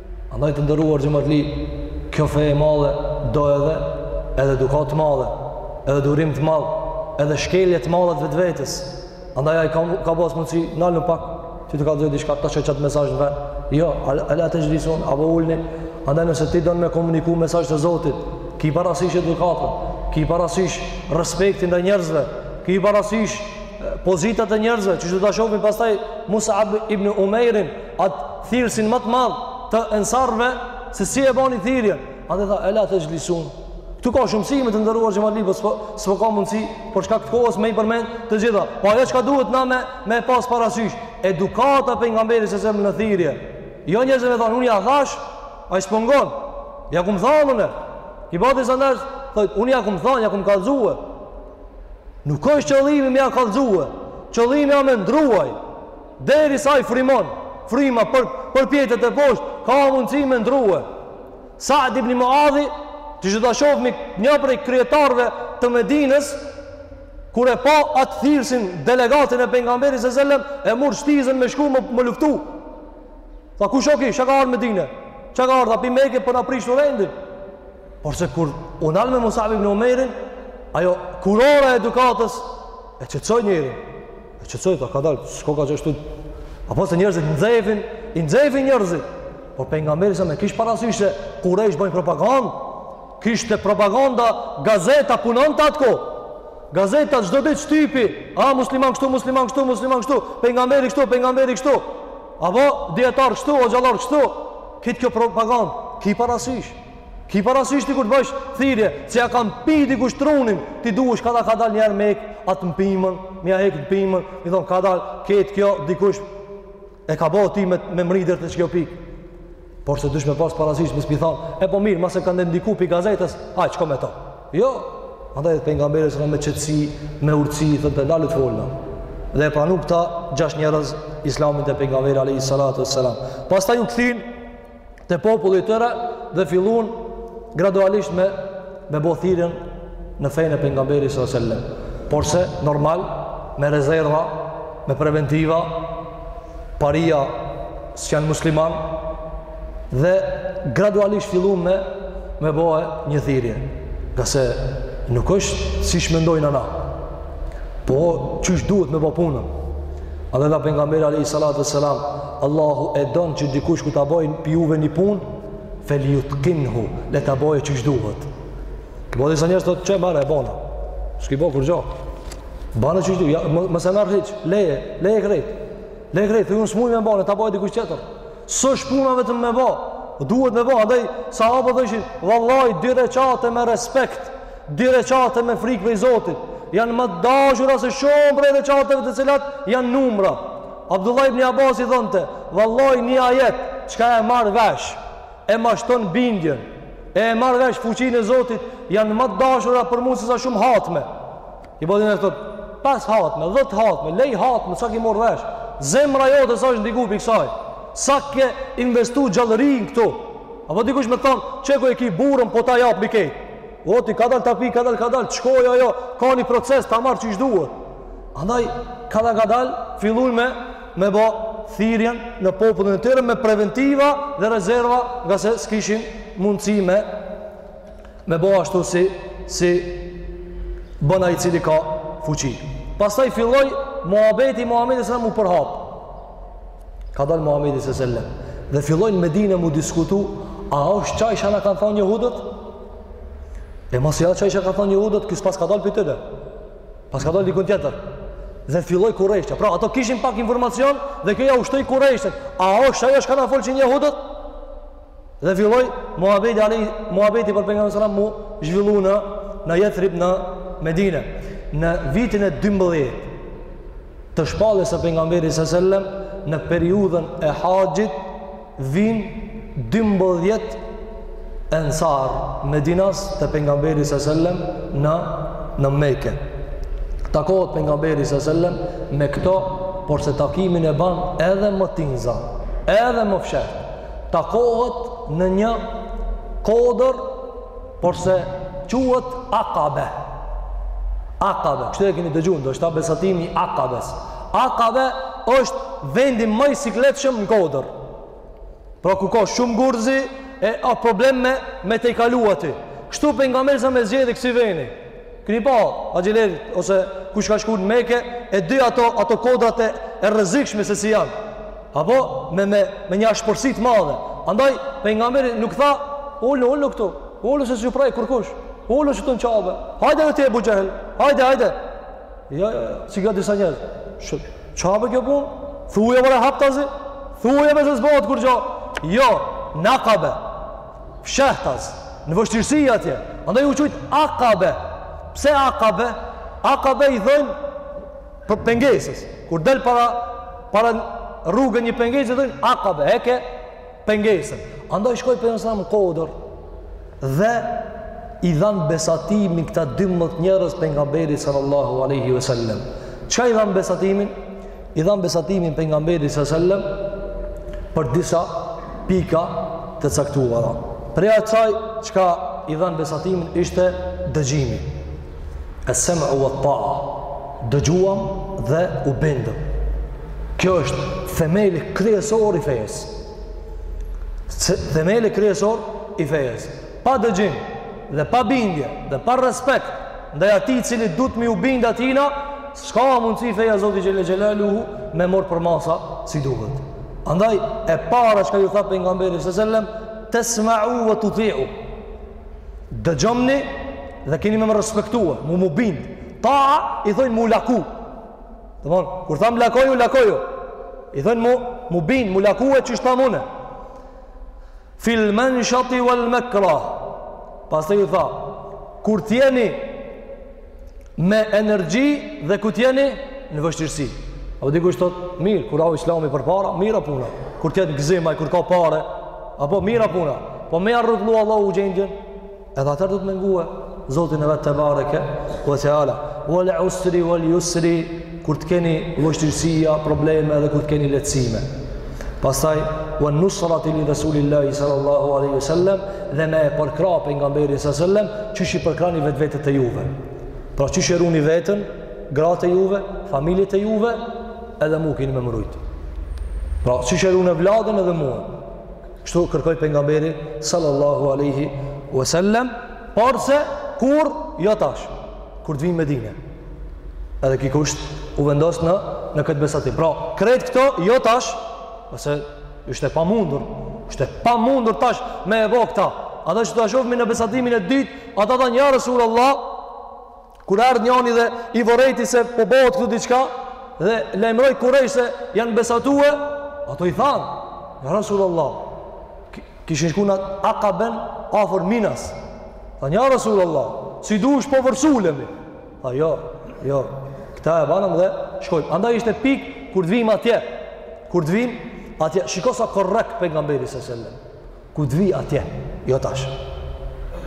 Andaj të nderuar xhematli, kjo fe e madhe do edhe, edhe edukatë të madhe, edhe durim të madh, edhe shkelje të madhe të vetvetes. Andaj ai ka, ka pas mundësi, nalnu pak, t'ju kallzoj diçka, ta çoj qat mesazh në ven. Jo, ela texhlisun, a po ulni, andaj nëse ti don me komuniku mesazh të Zotit, ki parasysh edukatën, ki parasysh respektin ndaj njerëzve, ki parasysh pozitat e njerëzve, që që do ta shofim pastaj Musab ibn Umejrin, atë thirrsin më të madh të ensarëve se si e bani thirrjen. Edhe tha ela texhlisun. Këtu ka shumë mësime të nderuar xhematli, po s'po ka mundësi, për shkak të kohës me i përmend të gjitha. Po ajo çka duhet na me, me pas parasysh, edukata e pejgamberit sallallahu alajhi wasallam në thirrje. Jo njerëzit me thonë, unë ja thash, ai s'po ngon. Ja kom thonë unë. I vet disa njerëz, thotë, unë ja kom thonë, ja kom kallzue. Nuk është qëllimi me ja kallzue. Qëllimi a me ndru ai. Derisa i frymon, fryma për përpjetë e poshtë, ka mundësi me ndrue. Sa'd ibn Mu'adhi, që do ta shohmi një prej kryetarëve të Medinës, kur e pa atë thirrsin delegatin e pejgamberit sallallahu alajhi wasallam, e mor shtizën me shku me, me luftu. Tha kush o ki, që ka ardhë në Medinë? Që ka ardhë pi Meke po na prish ktu rendin? Porse kur u nal me Musab ibn Umejrin, ajo kurora e edukatës e qetësoi njërin. E qetësoi tha kadal, s'ka qështu. Apo se njerëzit nxefin, i nxefin njerëzit. Por pejgamberi s.a. e kish parasysh se kurejsh bojnë propagandë. Kishte propaganda, gazeta punonte at kohë. Gazeta çdo ditë shtypi, a musliman kështu, musliman kështu, musliman kështu, pejgamberi kështu, pejgamberi kështu. Apo dietar kështu, hoxhallar kështu. Kit kjo propagandë, ki parasysh. Ki parasysh ti kur të bësh thirrje, se ja kanë pi dikush trunin, ti duhesh kadal kadal një herë me hek atë mpimën, me ja hek mpimën, m'i thon kadal kejt kjo dikush e ka bo ti me me mrri deri te kjo pikë. Porse duhesh me pas parasysh mos mi thon, e po mirë, masi je kanë ndiku pi gazetës, hajt shko me ta. Jo, andaj pejgamberi s.a. me qetësi, me urtësi i thotë lalu të folna. Dhe e pranun këta gjashtë njerëz islamin te pejgamberi alayhi salatu wassalam. Pastaj u kthin te populli i tyre dhe fillun gradualisht me me bo thirrjen në fejnë e pejgamberit s.a. sellem porse normal me rezerva me preventiva paria s'janë musliman dhe gradualisht fillun me me bo një thirrje ngase nuk është siç mendojnë ana po qysh duhet me bo punën andaj tha pejgamberi a.s. Allahu e don që dikush kur ta bojë pi juve një punë, fel jutkinhu, le ta bojë qysh duhet. Po disa njerëz thotë qe more e bona, s'ki bo kurgjo, bane qysh duhet, ja, mos e merr hiç, leje, leje krejt, leje krejt, thuj unë s'muj me ba, ta bojë dikush tjetër, s'osht puna vetëm me bo, duhet me bo, andaj sahabët thojshin, vallaj, dy rekate me respekt, dy rekate me frikë pi Zotit, janë më të dashura se shumë prej rekateve të cilat janë numra, Abdullah ibn Abasi thonte, vallahi një ajet çka e marr vesh, e ma shton bindjen, e e marr vesh fuqinë e Zotit, janë më të dashura për mua se sa shumë hatme. I bon ti me thon, 5 hatme, 10 hatme, lej hatme, sa ki marr vesh. Zemra jote sa është ndiku pi kësaj. Sa ke investu gjallërin këtu. Apo dikush më thon, qe ku e ki burrën, po ta jap pi kejt. O ti kadal ta pi, kadal, kadal shkon ajo, ka një proces ta marr qysh duhet. Andaj, kadal kadalë fillun me, me bo thirrjen në popullin e tyre me preventiva dhe rezerva ngase s'kishin mundësi me me bo ashtu si si bon ai i cili ka fuqi pastaj filloi muhabeti i Muhamedit sellem u përhap kadalë Muhamedi sellem dhe filloi në Medine m'u diskutu a është qaj çka na kanë thonë jehudët e mos o qaj çka na kanë thonë jehudët kësë pas kadalë për të dhe A s'ka dalë dikun tjetër. Dhe filloi kurreshtja. Pra ato kishin pak informacion dhe kjo ja shtoi kurreshtjen. A është ajo që ç'ka na folshin jehudët? Dhe filloi muhabeti, muhabeti për pejgamberin sallallahu alajhi wasallam m'u zhvillu në në Jethrib në Medinë. Në vitin e 12 të shpalljes së pejgamberit sallallahu alajhi wasallam në periudhën e haxhit Vijnë dymbëdhjetë ensarë medinas te pejgamberi s.a. sellem në, në Mekë. Takohet pejgamberi s.a. sellem me këto, porse takimin e ban edhe më tinza, edhe më fsheht. Takohet në një kodër Porse quhet Akabe. Akabe, kështu e keni dëgju, ndoshta besatimi i Akabes. Akabe është vendi ma i sikletshëm në kodër. Pra ku ka shumë gurë, zi, ka problem me me tejkalu ati. Kështu pejgamberi s.a. zgjedh kësi veni. Keni pa haxhilerët ose kush ka shku në Mekë e di ato ato kodrat e e rrezikshme se si janë. Apo me me me një ashpërsi të madhe. Andaj pejgamberi nuk tha ulnu ulnu këtu, ulu se s'u pret kurkush. Ulë që të çave. Hajde edhe ti e buxhel. Hajde, hajde. Jo, jo, jo, si ka disa njerëz. Çave kjo punë? Thuje more haptazi. Thuje me se s'bohet kurgjo. Jo, n'Akabe. fshehtas, në vështirësi atje. Andaj u quajt Akabe. Pse Akabe? Akabe i thonë për pengesës. Kur del para para rrugës një pengesë thonë Akabe, e ke pengesën. Andaj shkoi pejgamberi në kodër dhe i dhanë besatimin këta 12 njerëz pejgamberit sallallahu alaihi wasallam. Çka i dhanë besatimin? i dhanë besatimin pejgamberit s.a. sellem për disa pika të caktuara. Prej asaj çka i dhanë besatimin ishte dëgjimi. Es-sem'u wat-ta'a, dëgjuam dhe u bindëm. Kjo është themeli kryesor i fejes. Themeli kryesor i fejes. Pa dëgjim dhe pa bindje dhe pa respekt ndaj atij cili duhet me iu bind atina, S'ka mundësi feja Zotit xhel-le xhelaluhu me marrë përmasa si duhet. Andaj e para çka ju tha pejgamberi s.a. sellem, tesma'u we tuti'u. Dëgjomni dhe keni me më respektu e m'u, m'u bind. Ta'a i thojnë m'u laku. Domethënë, kur thamë lakoju, lakoju. I thojnë m'u, m'u bind, m'u laku e qysh t'tham une. Fil menshati wal mekra. Pastaj ju tha, kur t'jeni me energji dhe kur t'jeni në vështirësi. Apo dikush thot, mirë, kur a islami përpara, mirë a puna. Kur t'jetë në gëzim, kur ka pare, apo mirë a puna. Po me ja rrutllu Allahu gjendjen, edhe atëherë do t'me ngue, zotin e vet tebareke ue teala. Uel usri uel jusri, kur të keni vështirësia, probleme dhe kur të keni lehtësime. Pastaj wa nusrati li rasulillahi sallallahu alaihi wasallam dhe me e përkrah pejgamberin sallallahu alaihi wasallam, çish i përkrahni vetvetet e juve. Pra çish e runi veten, gratë e juve, familjet e juve, edhe mu keni me m'rujt. Pra çish e runi vllaznin edhe mua. Kështu kërkoi pejgamberi sallallahu alaihi wasallam, porse kur jo tash, kur të vijmë në Medine. Edhe ky kusht u vendos në në këtë besatim. Pra, krejt këto jo tash, ose është e pamundur, është e pamundur tash me e bë këta. Ata që do ta shohmi në besatimin e dytë, ata thanë ja Resulullah, kur erdh njëri dhe i vërejti se po bëhet këtu diçka dhe lajmëroi kurejsh se janë besatue, ato i thanë ja Resulullah, kishin shku në akaben afër Minas thanë ja Rasul Allah si dush po vërsulemi tha jo, jo këta e bajmë dhe shkojmë andaj ishte pikë kur të vim atje kur të vim atje shiko sa korrekt pejgamberi sallallahu alajhi wasallam kur të vij atje jo tash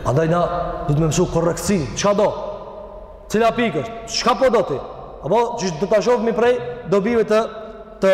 andaj na duhet me mësu korrektësinë çka do cila pikë është çka po do ti apo do ta shofmi prej dobive të të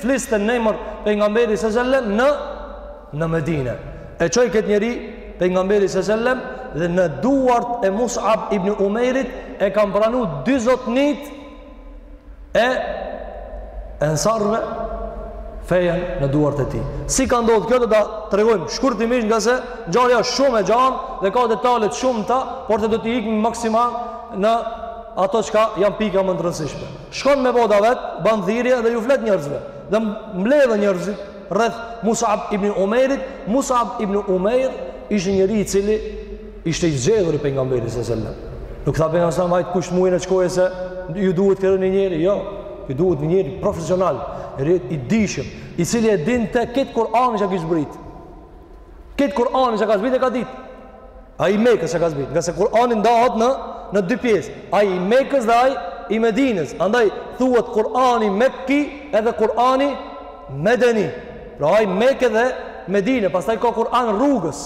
fliste në emër të pejgamberit sallallahu alajhi wasallam në në Medinë. E çoi këtë njeri pejgamberi sallallahu alajhi wasallam dhe në duart e Mus'ab ibn Umairit e kanë pranu dy zotnit e ensarve fejen në duart e tij. Si ka ndodh kjo do ta tregojmë shkurtimisht ngase ngjarja është shumë e gjanë dhe ka detale të shumta, por do t'i ikim maksimal në ato çka janë pika më të rëndësishme. Shkon me voda vet, bën thirrje dhe ju flet njerëzve. Dhe mbledhen njerëzit rreth Mus'ab ibn Umairit. Mus'ab ibn Umair ishte njeri i cili ishte i zgjedhur i pejgamberit sallallahu alajhi wasallam. Nuk tha pejgamberi sallallahu alajhi hajt kush mujn e shkoje se ju duhet këtu një njeri, jo. Ju duhet një njeri profesional, i dijshëm, i cili e dinte këtë Kur'an që kish zbrit. Këtë Kur'an që ka zbrit e ka ditë. Ai i Mekës që ka zbrit, ngase Kur'ani ndahet në dy pjesë, ai i Mekës dhe ai i Medinës. Andaj thuhet Kur'ani Mekki edhe Kur'ani Medeni. Pra ai Mekë dhe Medinë, pastaj ka Kur'an rrugës.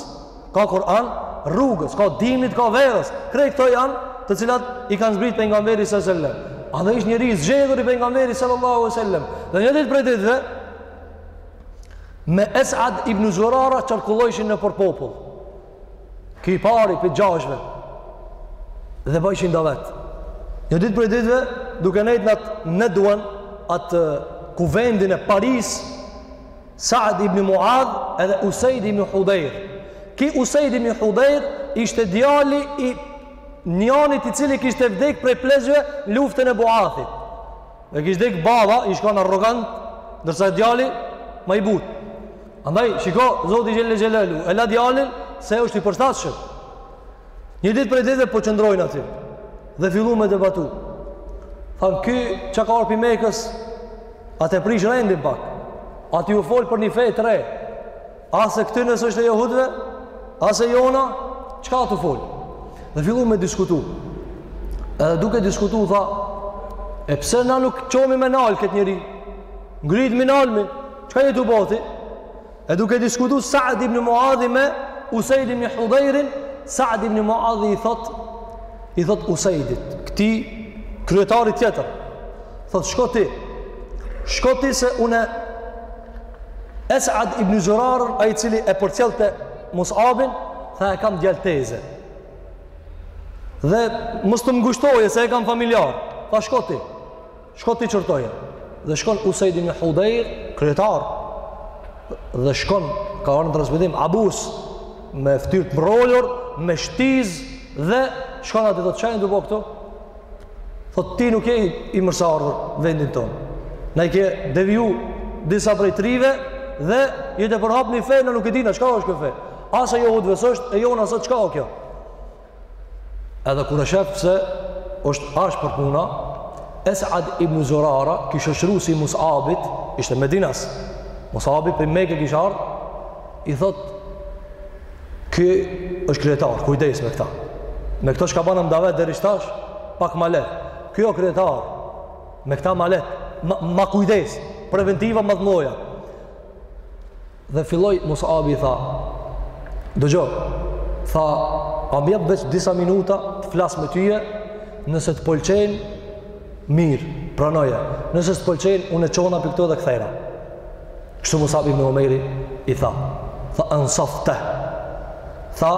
Ka Kur'an rrugës, ka dimnit, ka verës. Krejt këto janë të cilat i kanë zbrit pejgamberi sallallahu alajhi wasallam. Edhe ishte njeri i zgjedhur i pejgamberi sallallahu alajhi wasallam. Dhe një ditë prej ditëve me Esad ibn Zurara qarkullojshin nëpër popull. Ky i pari prej gjashtëve. Dhe bajshin davet. Një ditë prej ditëve, duke nejtë në atë neduan, atë kuvendin e parisë, Saad ibn Muad edhe Usaid ibn Hudejr. Ky Usaid ibn Hudejr ishte djali i njanit i cili kishte vdek prej pleqve në luftën e Buathit. Dhe kishte vdek baba, ish kon arrogant, ndërsa djali ma i butë. Andaj, shiko, Zoti xhele xhelaluhu, e la djalin se është i përshtatshëm. Një ditë prej ditëve po qëndrojnë aty, dhe fillu me debatu. Thanë, ky që ka ardh pi Mekës, a tu e prish rendin pak. A tu folë për një fe të re. As e këtyne s'është, e jahudve, as e jona, çka a tu folë? Dhe fillu me diskutu. Edhe duke diskutu, tha, e pse na nuk çohmi me nalë këtë njeri? Ngritmi, nalmi, Çka je tu bo ti? E duke diskutu Sa'd ibn Muadhi me Usaid ibn Hudejrin, Sa'd ibn Muadhi i thot, i thot Usaidit, këtij kryetarit tjetër, thot, shko ti, shko ti se une Esad ibn Zurarën, ai i cili e përcjellte Musabin, tha e kam djalë teze. Dhe mos ta ngushtoj se e kam familjar, tha shko ti. Shko ti qortoje. Dhe shkon Usejd ibn Hudejr, kryetar, dhe shkon, ka ardh në transmetim, abus, me ftyrë të mrrolur, me shtizë, dhe shkon atje, thot ça jeni tu bo këtu? Thot, ti nuk je i mirëseardhur në vendin tonë. Na i ke deviju disa prej të rinjve, dhe je tu e përhap një fe, na nuk e dina, çka është kjo fe? As e jahudve s'është, e jona s'o, çka o kjo? Edhe kur e shef se është ashpër puna, Esad ibn Zurara, ky shoqëruesi i Musabit, ishte medinas, Musabi prej Meke kish ardhë, i thot, ky është kryetar, kujdes me këta. Me këto çka banëm davet deri tash, pak ma leht. Ky o kryetar, me këta ma leht, ma, ma kujdes, preventiva ma të mdhoja. Dhe filloi Mus'abi i tha: "Dëgjo." Tha: "A më jep veç disa minuta të flas me tyje, nëse të pëlqen, mirë, pranoje. Nëse s'të pëlqen, unë çohna prej këtu dhe kthehna." Kështu Mus'ab ibn Umejri i tha: "Tha ansafte." Tha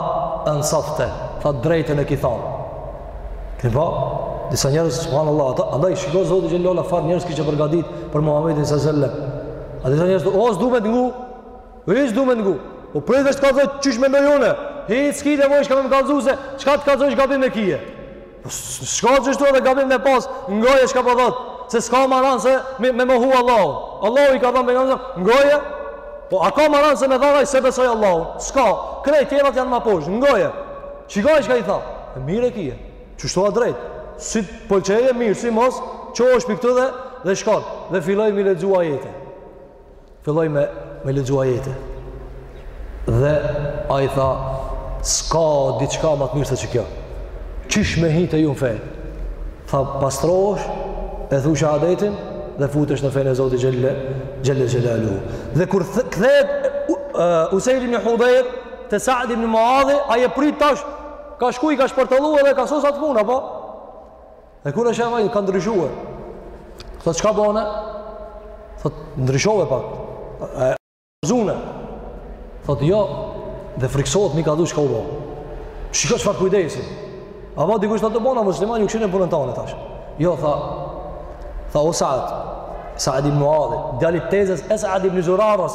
ansafte. Tha drejt e ki thon. Kënë po, disa njerëz, subhanallahu, ata andaj shiko Zoti xhele ve ala çfarë njerëz i ka përgatit për Muhamedin sallallahu A disa njerëz, o, s'du me t'ngu, e s'du me t'ngu, o, prej dhe shka dhe qysh mendoj unë, hiç s'ki nevojë shka me më kallëzu se, çka t'kallzojsh gabim e kije, po, s'ka qështu edhe gabim me pas, ngoje shka po thotë, se s'ka ma rand se me, me mohu Allahun, Allahu i ka dhënë për njerëz, ngoje, po, a ka ma rand se me thanë ai s'e besoj Allahun, s'ka, krejt tjerat janë ma poshtë, ngoje, qikaj shka i tha, mirë e kije, Qështu a drejt, si të pëlqeje mirë, si mos, çohesh prej ktu dhe, dhe shkon, dhe filloi me lexu ajete. Filloi me, me lexu ajete. Dhe ai tha, s'ka diçka ma të mirë se qekjo. Qysh me hi te ju në fe? Tha, pastrohesh, e thu shehadetin, dhe futesh në fenë e Zotit xhel-le, xhel-le xhelaluhu. Dhe kur kthehet, uh, Usejd ibn Hudajr, te Saad ibn Muadhi, ai e prit tash, Ka shku i ka shpartallu edhe ka sos at punë, apo? Dhe kur e sheh ai, ka ndryshue. Thot, çka bone? Thot, ndryshove pak. E, zune. Thot, jo, dhe friksohet m'i kallxu çka u bo. Shiko çfarë kujdesi. A ba dikush tha u bona musliman ju këshin e punën tane tash. Jo, tha, tha o Saad, Saad ibn Muadhi, djali tezës Es'ad ibn Zurarës,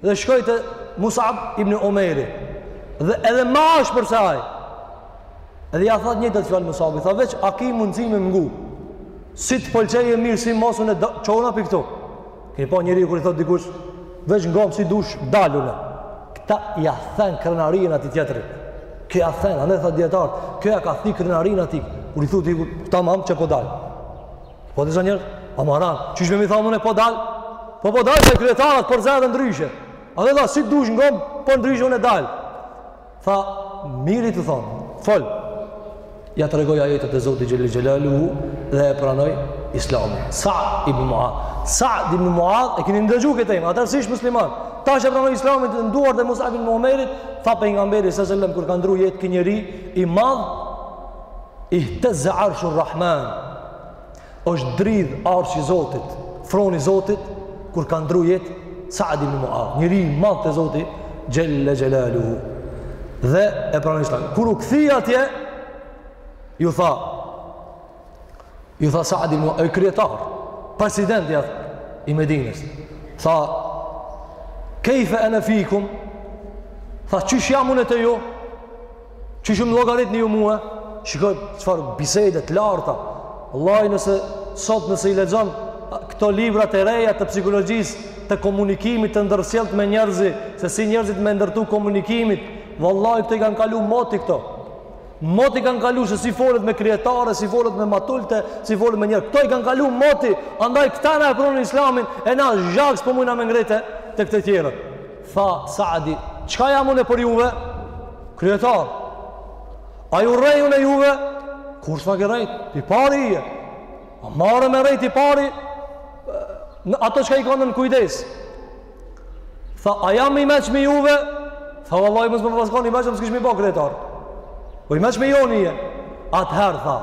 Dhe shkoi te Mus'ab ibn Umejri. Dhe edhe ma ashpër se ai. Edhe ja tha njëjtat fjalë Mus'abi, tha veç a ke mundësi me m'ngu? Si të pëlqejë mirë si mos unë çohna prej këtu. Keni pa njeriu kur i thot dikush, veç ngom si dush dal unë. Kjo ja then krenarinë atij tjetrit. Kjo ja then, kanë thanë dijetarët, kjo ja ka thy krenarinë atij. Kur i thotë tamam qe po dal. Po disa njerëz, o ma rand, qysh me m'i thanë unë po dal? Po po dal se kryetarët përzënë ndryshe. Ai tha, si të dush ngom, po ndryshe unë dal. Tha, mirë thotë, fol. Ja tregoi ajetet e Zotit xhel-le xhelaluhu dhe e pranoi islamin. Saad ibn Muadh. Saad ibn Muadh, e kini ndëgju këtë emën, atëherë s'ish musliman. Tash e pranoi islamin në duart e Mus'ab ibn Umejrit, tha Pejgamberi, alejhi selam, kur ka ndrru jetë ky njeri i madh, Ihtezze arshur Rahman, është dridh arshi i Zotit, froni i Zotit, kur ka ndrru jetë, Saad ibn Muadh, njeri i madh te Zoti, xhel-le xhelaluhu. Dhe e pranoi Islamin. Kur u kthy atje, ju tha, ju tha Saad ibn Muadh, a kryetar, presidenti ai, i Medines, tha, kejfe ene fikum, tha, qysh jam unë te ju, Qysh më llogaritni ju mue, shiko çfarë bisede t'larta. Vallaj nëse sot nëse i lexon këto libra të reja të psikologjisë, të komunikimit të ndërsjelltë me njerëzi, se si njerëzit me ndërtu komunikimin, vallaj këto i kanë kalu moti këto. Moti kanë kalu se si folet me kryetarë, si folet me ma t'ultë, si folet me njerëz. Këto i kanë kalu moti, andaj këta na e prunë islamin, e na zhag s'po mujna me ngre tek të tjerët. Tha Saadi, Çka jam unë për juve? Kryetar. A ju rrej unë juve? Kurrë s'na ke rrejt. I pari je. A, marre me rrejt i pari ato çka i ka nën kujdes. Tha, a jam ma i meçmi juve? Tha, vallaj, mos me pas kon i meçëm, s'kishmi bo kryetar. Po i meçmi jonë je. Atëherë, tha,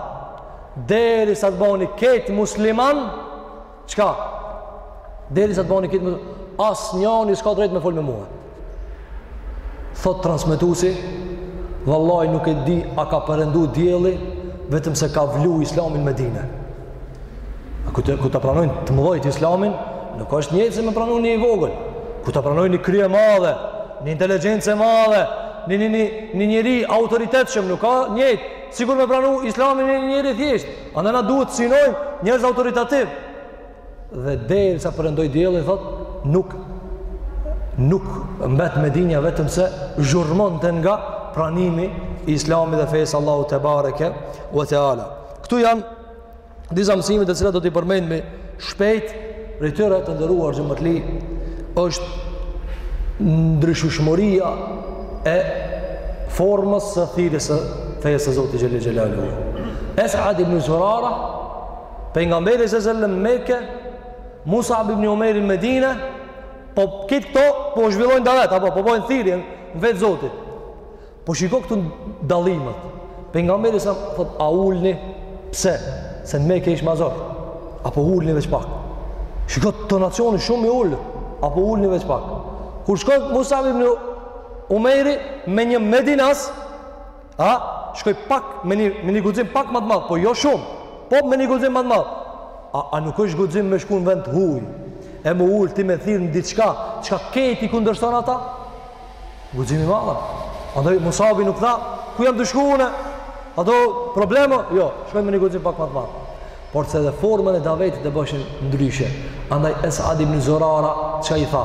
deri sa të boni kejt musliman, Çka? Deri sa të bani kejt më... As njani s'ka drejt me folë me mue. Thot transmetusi, vallaj nuk e di a ka përendu dielli, vetëm se ka vlu islami n'Medine. A kur ta, kur ta pranojnë të mëdhojt islamin, nuk është njëjtë se me pranu një i vogël. Kur ta pranojë një krye e madhe, një inteligencë e madhe, një një një një njeri autoritetshëm, nuk ka njëjtë sikur me pranu islamin një njeri i thjeshtë. Andaj na duhet të synojmë njerëz autoritativ. Dhe deri sa perëndoi dielli, thot, nuk nuk mbet Medinja vetëm se zhurmonte nga pranimi i islamit dhe fesë s'Allahut tebareke ve teala. Këtu janë disa mësime të cilat do t'i përmendmi Shpejt, prej tyre të nderuar xhematli, është ndryshushmëria e formës së thirrjes së fesë së Zotit xhelle xhelaluhu. Esad ibn Zurara, Pejgamberi alejhi selam në Mekë, Musab ibn Umejri në Medine, po kejt këto po zhvillojnë davet, apo po bojnë thirrje në fe të Zotit. Po shiko këtu dallimet. Pejgamberi sa thot a ulni pse? Se në Mekë ish ma zor. A po ulni veç pak. Shiko tonacioni shumë i ulët. A po ulni veç pak. Kur shkon Musab ibn Umejri me një medinas, a shkoi pak me një me një guxim pak më të madh, po jo shumë. Po me një guxim më të madh. A, a nuk është guxim me shku në vend t'huj? E me u ul ti me thirr në diçka, çka kejt i kundërshton ata? Guxim i madh. Andaj Musabi nuk tha, ku jam tu shku une? Ato probleme? Jo, shkoi me një guxim pak ma të madh. Por se edhe formën e davetit e bëshin ndryshe. Andaj Esad ibn Zurara, çka i tha?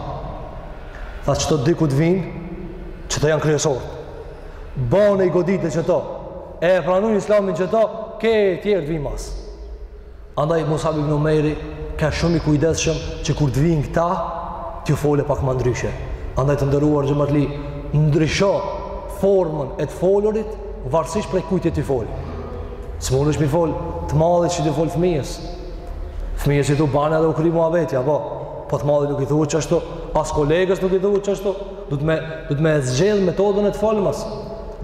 Tha qëto dy kur t'vinë, qëto janë kryesor. Ban e goditi qëto. E e pranun islamin qëto, kejt tjerët vinë mas. Andaj Musab ibn Umejri ka shumë i kujdesshëm që kur të vinë këta, t'ju fole pak ma ndryshe. Andaj të nderuar xhematli, ndrysho formën e të folurit, varësisht prej kujt je t'i folë. S'munësh mi folë të madhit që t'i folë fëmijës. Fëmijës i thu bane edhe u kry muhabeti, po, po të madhit nuk i thuhet qashtu, as kolegës nuk i thuhet qashtu, duhet me, duhet me zgjedh metodën e të folmes.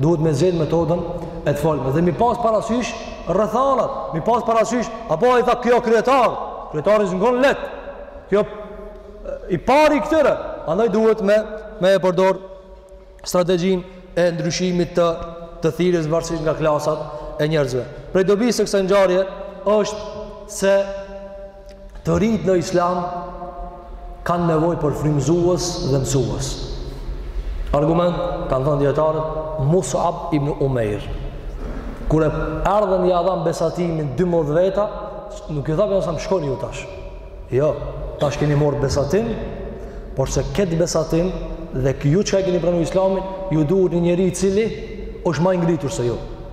Duhet me zgjedh metodën e të folmes. Dhe mi pas parasysh, rrethanat, mi pas parasysh, a po, ai tha ky o kryetar, kryetari s'ngon leht. Ky o i pari i këtyre, andaj duhet me me e përdor strategjinë e ndryshimit të të thirrjes varësisht nga klasat e njerëzve. Prej dobisë së kësaj ngjarje është se të rinjtë në islam kanë nevoj për frymëzues dhe mësues. Argument, kanë thënë djetarët, Musab ibn Umejr. Kur erdhën ia dhanë besatimin 12 veta, nuk i tha Pejgamberi alejhi selam shkoni ju tash. Jo, tash keni morr besatim, porse këtë besatim dhe ju çka e keni pranu islamin, ju duhet një njeri i cili është ma i ngritur se ju.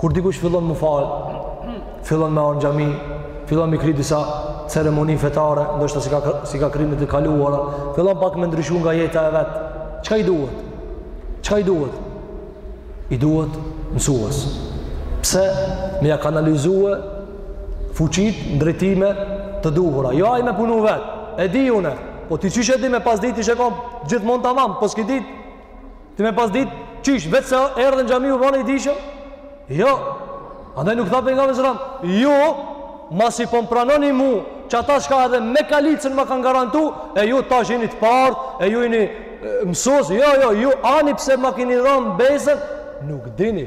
Kur dikush fillon me u falë, fillon me ardh në xhami, fillon me kry disa ceremoni fetare, ndoshta s'i ka, s'i ka kry në të kaluarën, fillon pak me ndryshu nga jeta e vet. Çka i duhet? Çka i duhet? I duhet mësues. Pse? Me ja kanalizue fuqitë në drejtime të duhura. Jo ai me punu vetë, e di une, po ti qysh e di, me pas dit ti ishe kon gjithmonë tamam, po s'ki dit, Ti me pas dit, qysh, veç se erdhe në xhami u bane i dijshëm? Jo. Andaj nuk tha Pejgamberi alejhi selam, ju masi po më pranoni mu, qatash ka edhe me kalicën më kanë garantu, e ju tash ini të partë, e ju ini mësus, jo, jo, ju ani pse ma kini dhanë besën, nuk dini,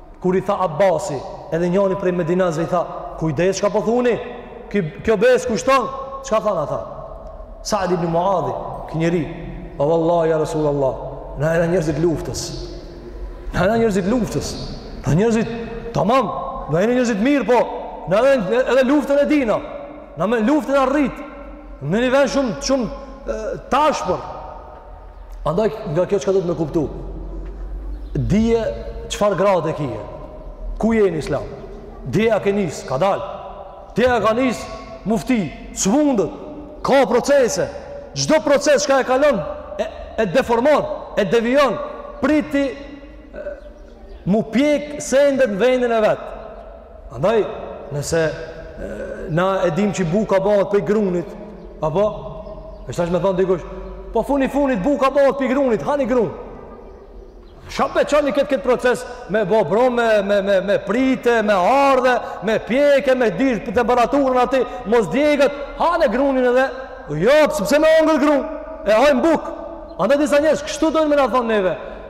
Kur i tha Abasi, edhe njani prej Medinasve i tha, kujdes çka po thuni, Ky, kjo besë kushton, çka thanë ata? Sa'd ibn Muadhi, ky njeri, vallahi ja Resul Allah, na jena njerëz të luftës, na jena njerëz të luftës, na njerëz tamam, na jena njerëz të mirë, po, na edhe luftën e dina, na me luftë jena rritë, në një vend shumë, shumë t'ashpër, Andaj, nga kjo çka duhet me kuptu, dije çfarë grade ki e, ku je në islam, dje ja ke nis, ka dal, dje ja ka nis, mufti, s'mundet, ka procese, çdo proces çka e kalon, e, e deformon, e devijon, priti, mu pjek sendet në vendin e vet. Andaj, nëse na e dim që buka bëhet prej grunit, apo, e tash me thonë dikush, po funi funit buka bëhet prej grunit, hani grun. Shka pe çoni këtë këtë proces me bo brum, me, me, me, me pritë, me ardhë, me pjekë, me ditë temperaturën aty, mos djeget, hane grunin edhe, jo, sepse me hongër grun, e hajm bukë. Andaj disa njerëz, kështu dojnë me na thonë neve,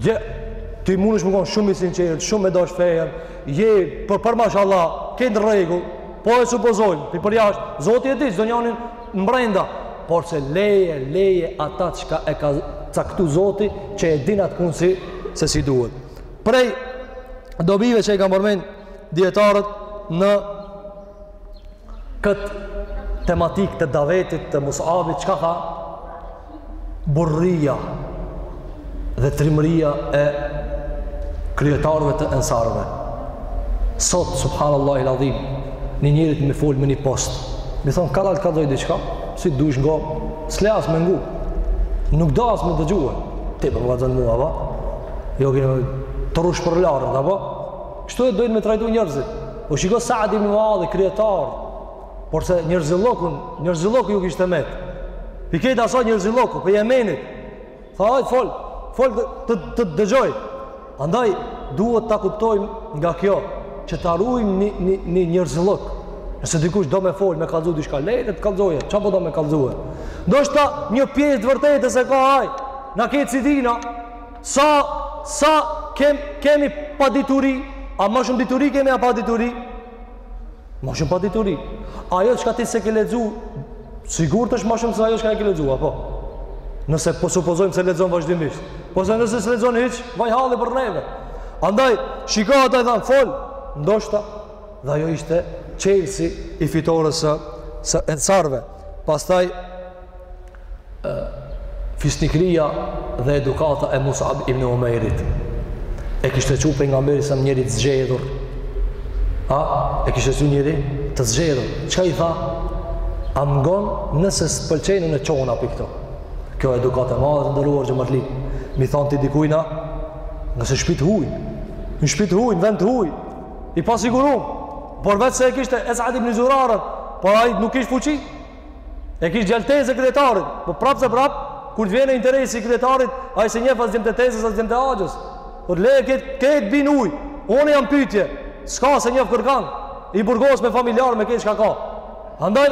Gje, ti mundesh me konë shumë i sinqertë, shumë me dosht fejën, je për, për mashallah, këtë rregull, po e supozojmë, prej përjashtë, zoti e di, çdonjanin mbrenda, porse leje, leje ata çka e ka caktu zoti, që e din atë punë si, se si duhet. Prej dobive që i kanë përmend dijetarët në këtë tematikë të davetit të Musabit, çka tha? Burria dhe trimëria e kryetarëve të ensarëve. Sot, subhanallahil adhim, një njerit me folë me një post. Mi thonë, kadal t'kallzoj diçka, si dush ngo, s'le as me ngu. Nuk do as me dëgjue. Ti po më kallzon mua, ba? Jo, jeni trushpërlarë, apo? Kështu e dojnë me trajtu njerzit. O shiko Saad ibn Muadhi, kryetar, porse njerzillokun, njerzilloku ju kishte metë. Për këtë aso njerzilloku, prej Jemenit. Tha, hajt, fol, fol të, të, të dëgjoj. Andaj, duhet të kuptojmë nga kjo, që ta rujmë një, një, një njerzillok. Nëse dikush do me fol, me kallzu diçka, le të kallzoje, ça po do me kallzue. Ndoshta një pjesë të vërtetës e ka ai, na krejt s'i dina, Sa, sa kem, kemi padituri, a ma shumë dituri kemi a padituri? Ma shumë padituri. Ajo çka ti s'e ke lexu, sigurt është ma shumë se ajo çka e ke lexu, apo? Nëse po supozojmë se lexon vazhdimisht. Po se nëse s'lexon hiç, vaj halli për neve. Andaj, shiko ata i thanë, fol, ndoshta, dhe ajo ishte çelsi i fitores së, së ensarve. Pastaj, fisnikria dhe edukata e Musab ibn Umejrit. E kishte çu Pejgamberi alejhi selam njeri të zgjedhur. A, e kishte çu njeri të zgjedhur. Çka i tha? A më ngon, nëse s'pëlqen ne çona prej këtu. Kjo edukatë e madhe të nderuar xhematli. Mi thonë ti dikujna, nëse shpi t'huj, në shpi t'huj, në vend t'huj, i pasigurum, por veç se e kishte Esad ibni Zuraren, por ai nuk kishte fuqi, E kish djal teze kryetari, po prap se prap, kur të vjen interesi i kryetarit, ai s'e njef as djemtë e tezës, as djemtë e axhës. Po të leje ketë ket bin uj, unë jam pytje, s'ka, s'e njef kërkan, i burgos me familjar, me krejt çka ka. Andaj,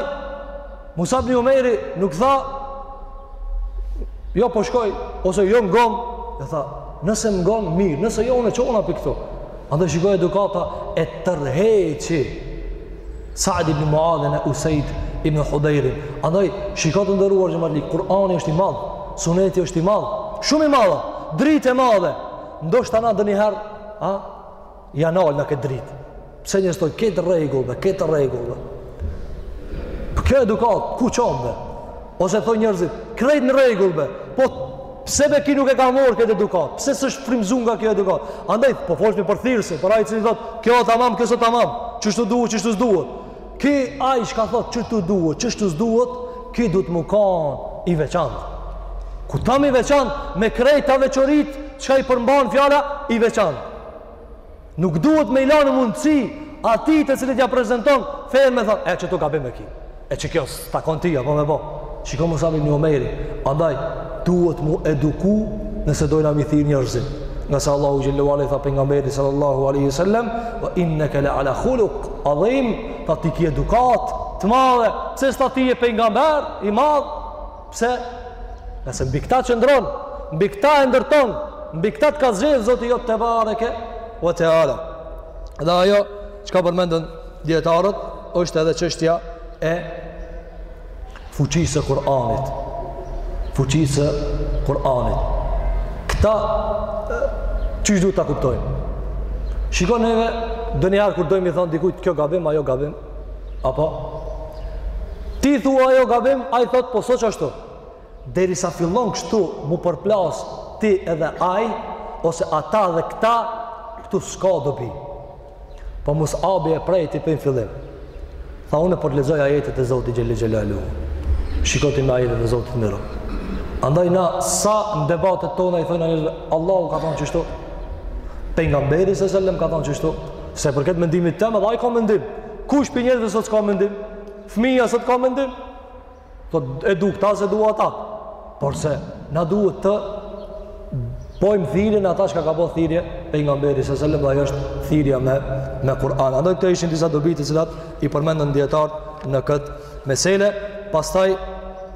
Musab ibn Umejri nuk tha, jo po shkoj, ose jo ngom, e tha, nëse më ngon, mirë, nëse jo, unë çona prej këtu. Andaj shiko edukata e tërheqi Sa'd ibn Muadhin e Usejd ibn Hudejrin. Andaj shikoni të nderuar xhematli, Kur'ani është i madh, Suneti është i madh, shumë i madh, dritë e madhe. Ndoshta na ndonjëherë, a? Ja na ul në këtë dritë. Pse një stoj këtë rregull dhe këtë rregull. Po kjo edukat ku çon Ose thonë njerëzit, krejt në rregull be. Po pse be ki nuk e ka marrë këtë edukat? Pse s'është frymzuar nga kjo edukat? Andaj po folshmi për thirrës, por ai cili thotë, kjo është tamam, kjo s'o tamam, qeshtu duhet, qeshtu s'duhet. Ki ai çka thotë, qeshtu duhet, qeshtu s'duhet, ki duhet me kan i veçantë. Kur tham i veçantë me krejt ta veçoritë, çka i përmban fjala i veçantë. Nuk duhet me i lanë mundësi atij të cilit ja prezanton fenë me thonë, e qetu gabim e ki. E qekjo s'të takon ty, apo, me bo. Shiko Musab ibn Umejri, andaj duhet m'u eduku nëse dojna m'i thirr njerëzit. Ngase Allahu xhel-le ve ala i tha pejgamberit sallallahu alaihi wasallam, "Wa innaka la ala khuluq adhim", tha ti ke edukat të madhe, se s'tha ti je pejgamber i madh. Pse? Nëse mbi këta qëndron, mbi këta e ndërton, mbi këta të ka zgjedhë Zoti jot tebareke ve teala. Dhe ajo çka përmendën dijetarët, është edhe çështja e fuqisë së Kur'anit. Fuqisë së Kur'anit. Këta, qysh duhet ta kuptojmë? Shikoni neve, ndonjëherë kur dojmë m'i thonë dikujt kjo gabim, ajo gabim, Apo? Ti thua ajo gabim, ai thot, po s'o qashtu. Derisa fillon kështu m'u përplas ti edhe ai, ose ata dhe këta, këtu s'ka dobi. Po Musabi e preti prej në fillim. Tha unë po t'lexoj ajetet e Zotit xhel-le xhelaluhu. Shiko ti me ajetet e Zotit merru. Andaj na sa në debatet tona i thojmë njerëzve, Allahu ka thonë qeshtu, pejgamberi se sellem ka thonë qeshtu, Se përket mendimit tem, edhe ai ka mendim. Kush prej njerëzve sot s'ka mendim? Fëmija sot ka mendim? Thotë e du këta, s'e du ata. Porse, na duhet të bojmë thirrjen ata çka ka bo thirrje pejgamberi se sellem dhe ajo është thirrja me, me Kur'an. Andaj këto ishin disa dobi të cilat i përmendën dijetarët në këtë mesele. Pastaj,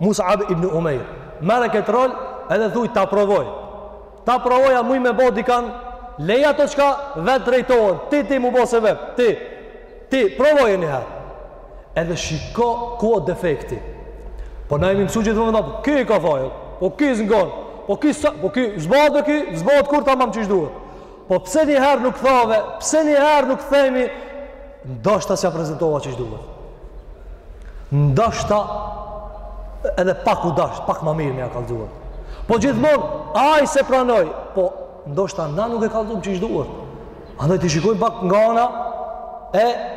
Mus'ab ibn Umejr, merre këtë rol edhe thuj ta provoj. Ta provoj a muj me bo dikan? Lej ato çka vetë drejtohen, ti ti mu bo sebep, ti. Ti, provoje njëherë. Edhe shiko ku o defekti. Po na jemi mësu gjithmonë po ky ka faj, po ky s'ngon, po ky, po ky zbat dhe ky zbat kur ta mam qysh duhet. Po pse një herë nuk thave, pse një herë nuk themi, ndoshta s'ja prezentova qysh duhet. Ndoshta edhe pak u dasht pak ma mirë me ja kallxu. Po gjithmonë, ai s'e pranoi, po ndoshta na nuk e kallxum qysh duhet. Andaj t'i shikojmë pak nga ana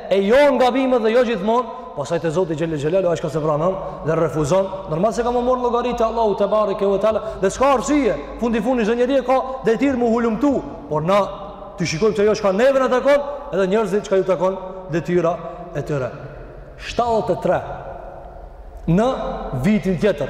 e jonë gabimet dhe jo gjithmonë, Pastaj te Zoti xhel-le xhelaluhu ai çka s'e pranon dhe refuzon, normal se ka me marrë llogari te Allahu tebareke ve teala, dhe s'ka arsye, fundi fundi, çdo njeri e ka detyrë me hulumtu, por na të shikojmë qajo çka neve na takon, edhe njerëzit çka ju takon detyra e tyre. 73 në vitin tjetër,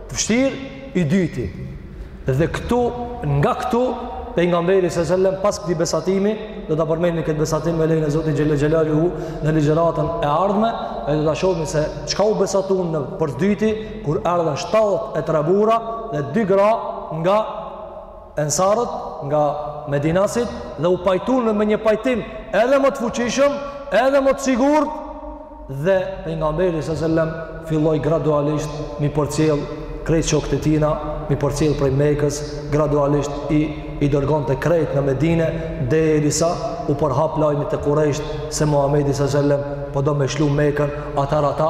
Veshir i dyti. Dhe këtu, nga këtu, pejgamberi sa selam pas këtij besatimi, do ta përmendim këtë besatim me lejen e Zotit xhel-le xhelaluhu në ligjeratën e ardhme, e do ta shohmi se çka u besatun për s'dyti, kur ardhën 73 burra dhe dy gra nga Ensarët, nga Medinasit dhe u pajtun me një pajtim edhe më të fuqishëm, edhe më të sigurt dhe pejgamberi sa selam filloi gradualisht m'i përcjell krejt shokët e tina, m'i përcjell prej Mekës, gradualisht i i dërgonte krejt në Medinë derisa u përhap lajmi te Kurejshët se Muhamedi sa selam po do me lshu Mekën, atëherë ata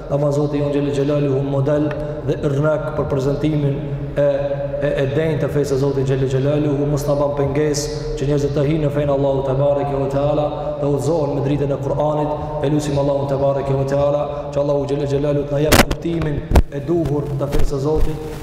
Ama Zoti jonë xhel-le xhelaluhu model dhe yrnek për prezentimin e, e, e denjë të fesë Zotit xhel-le xhelaluhu mos na bën pengesë që njerëzit të hinë në fenë e Allahut tebareke ve teala dhe udhëzohen me dritën e Kur'anit e lusim Allahun tebareke ve teala që Allahu xhel-le xhelaluhu të na jep kuptimin e duhur të fesë së Zotit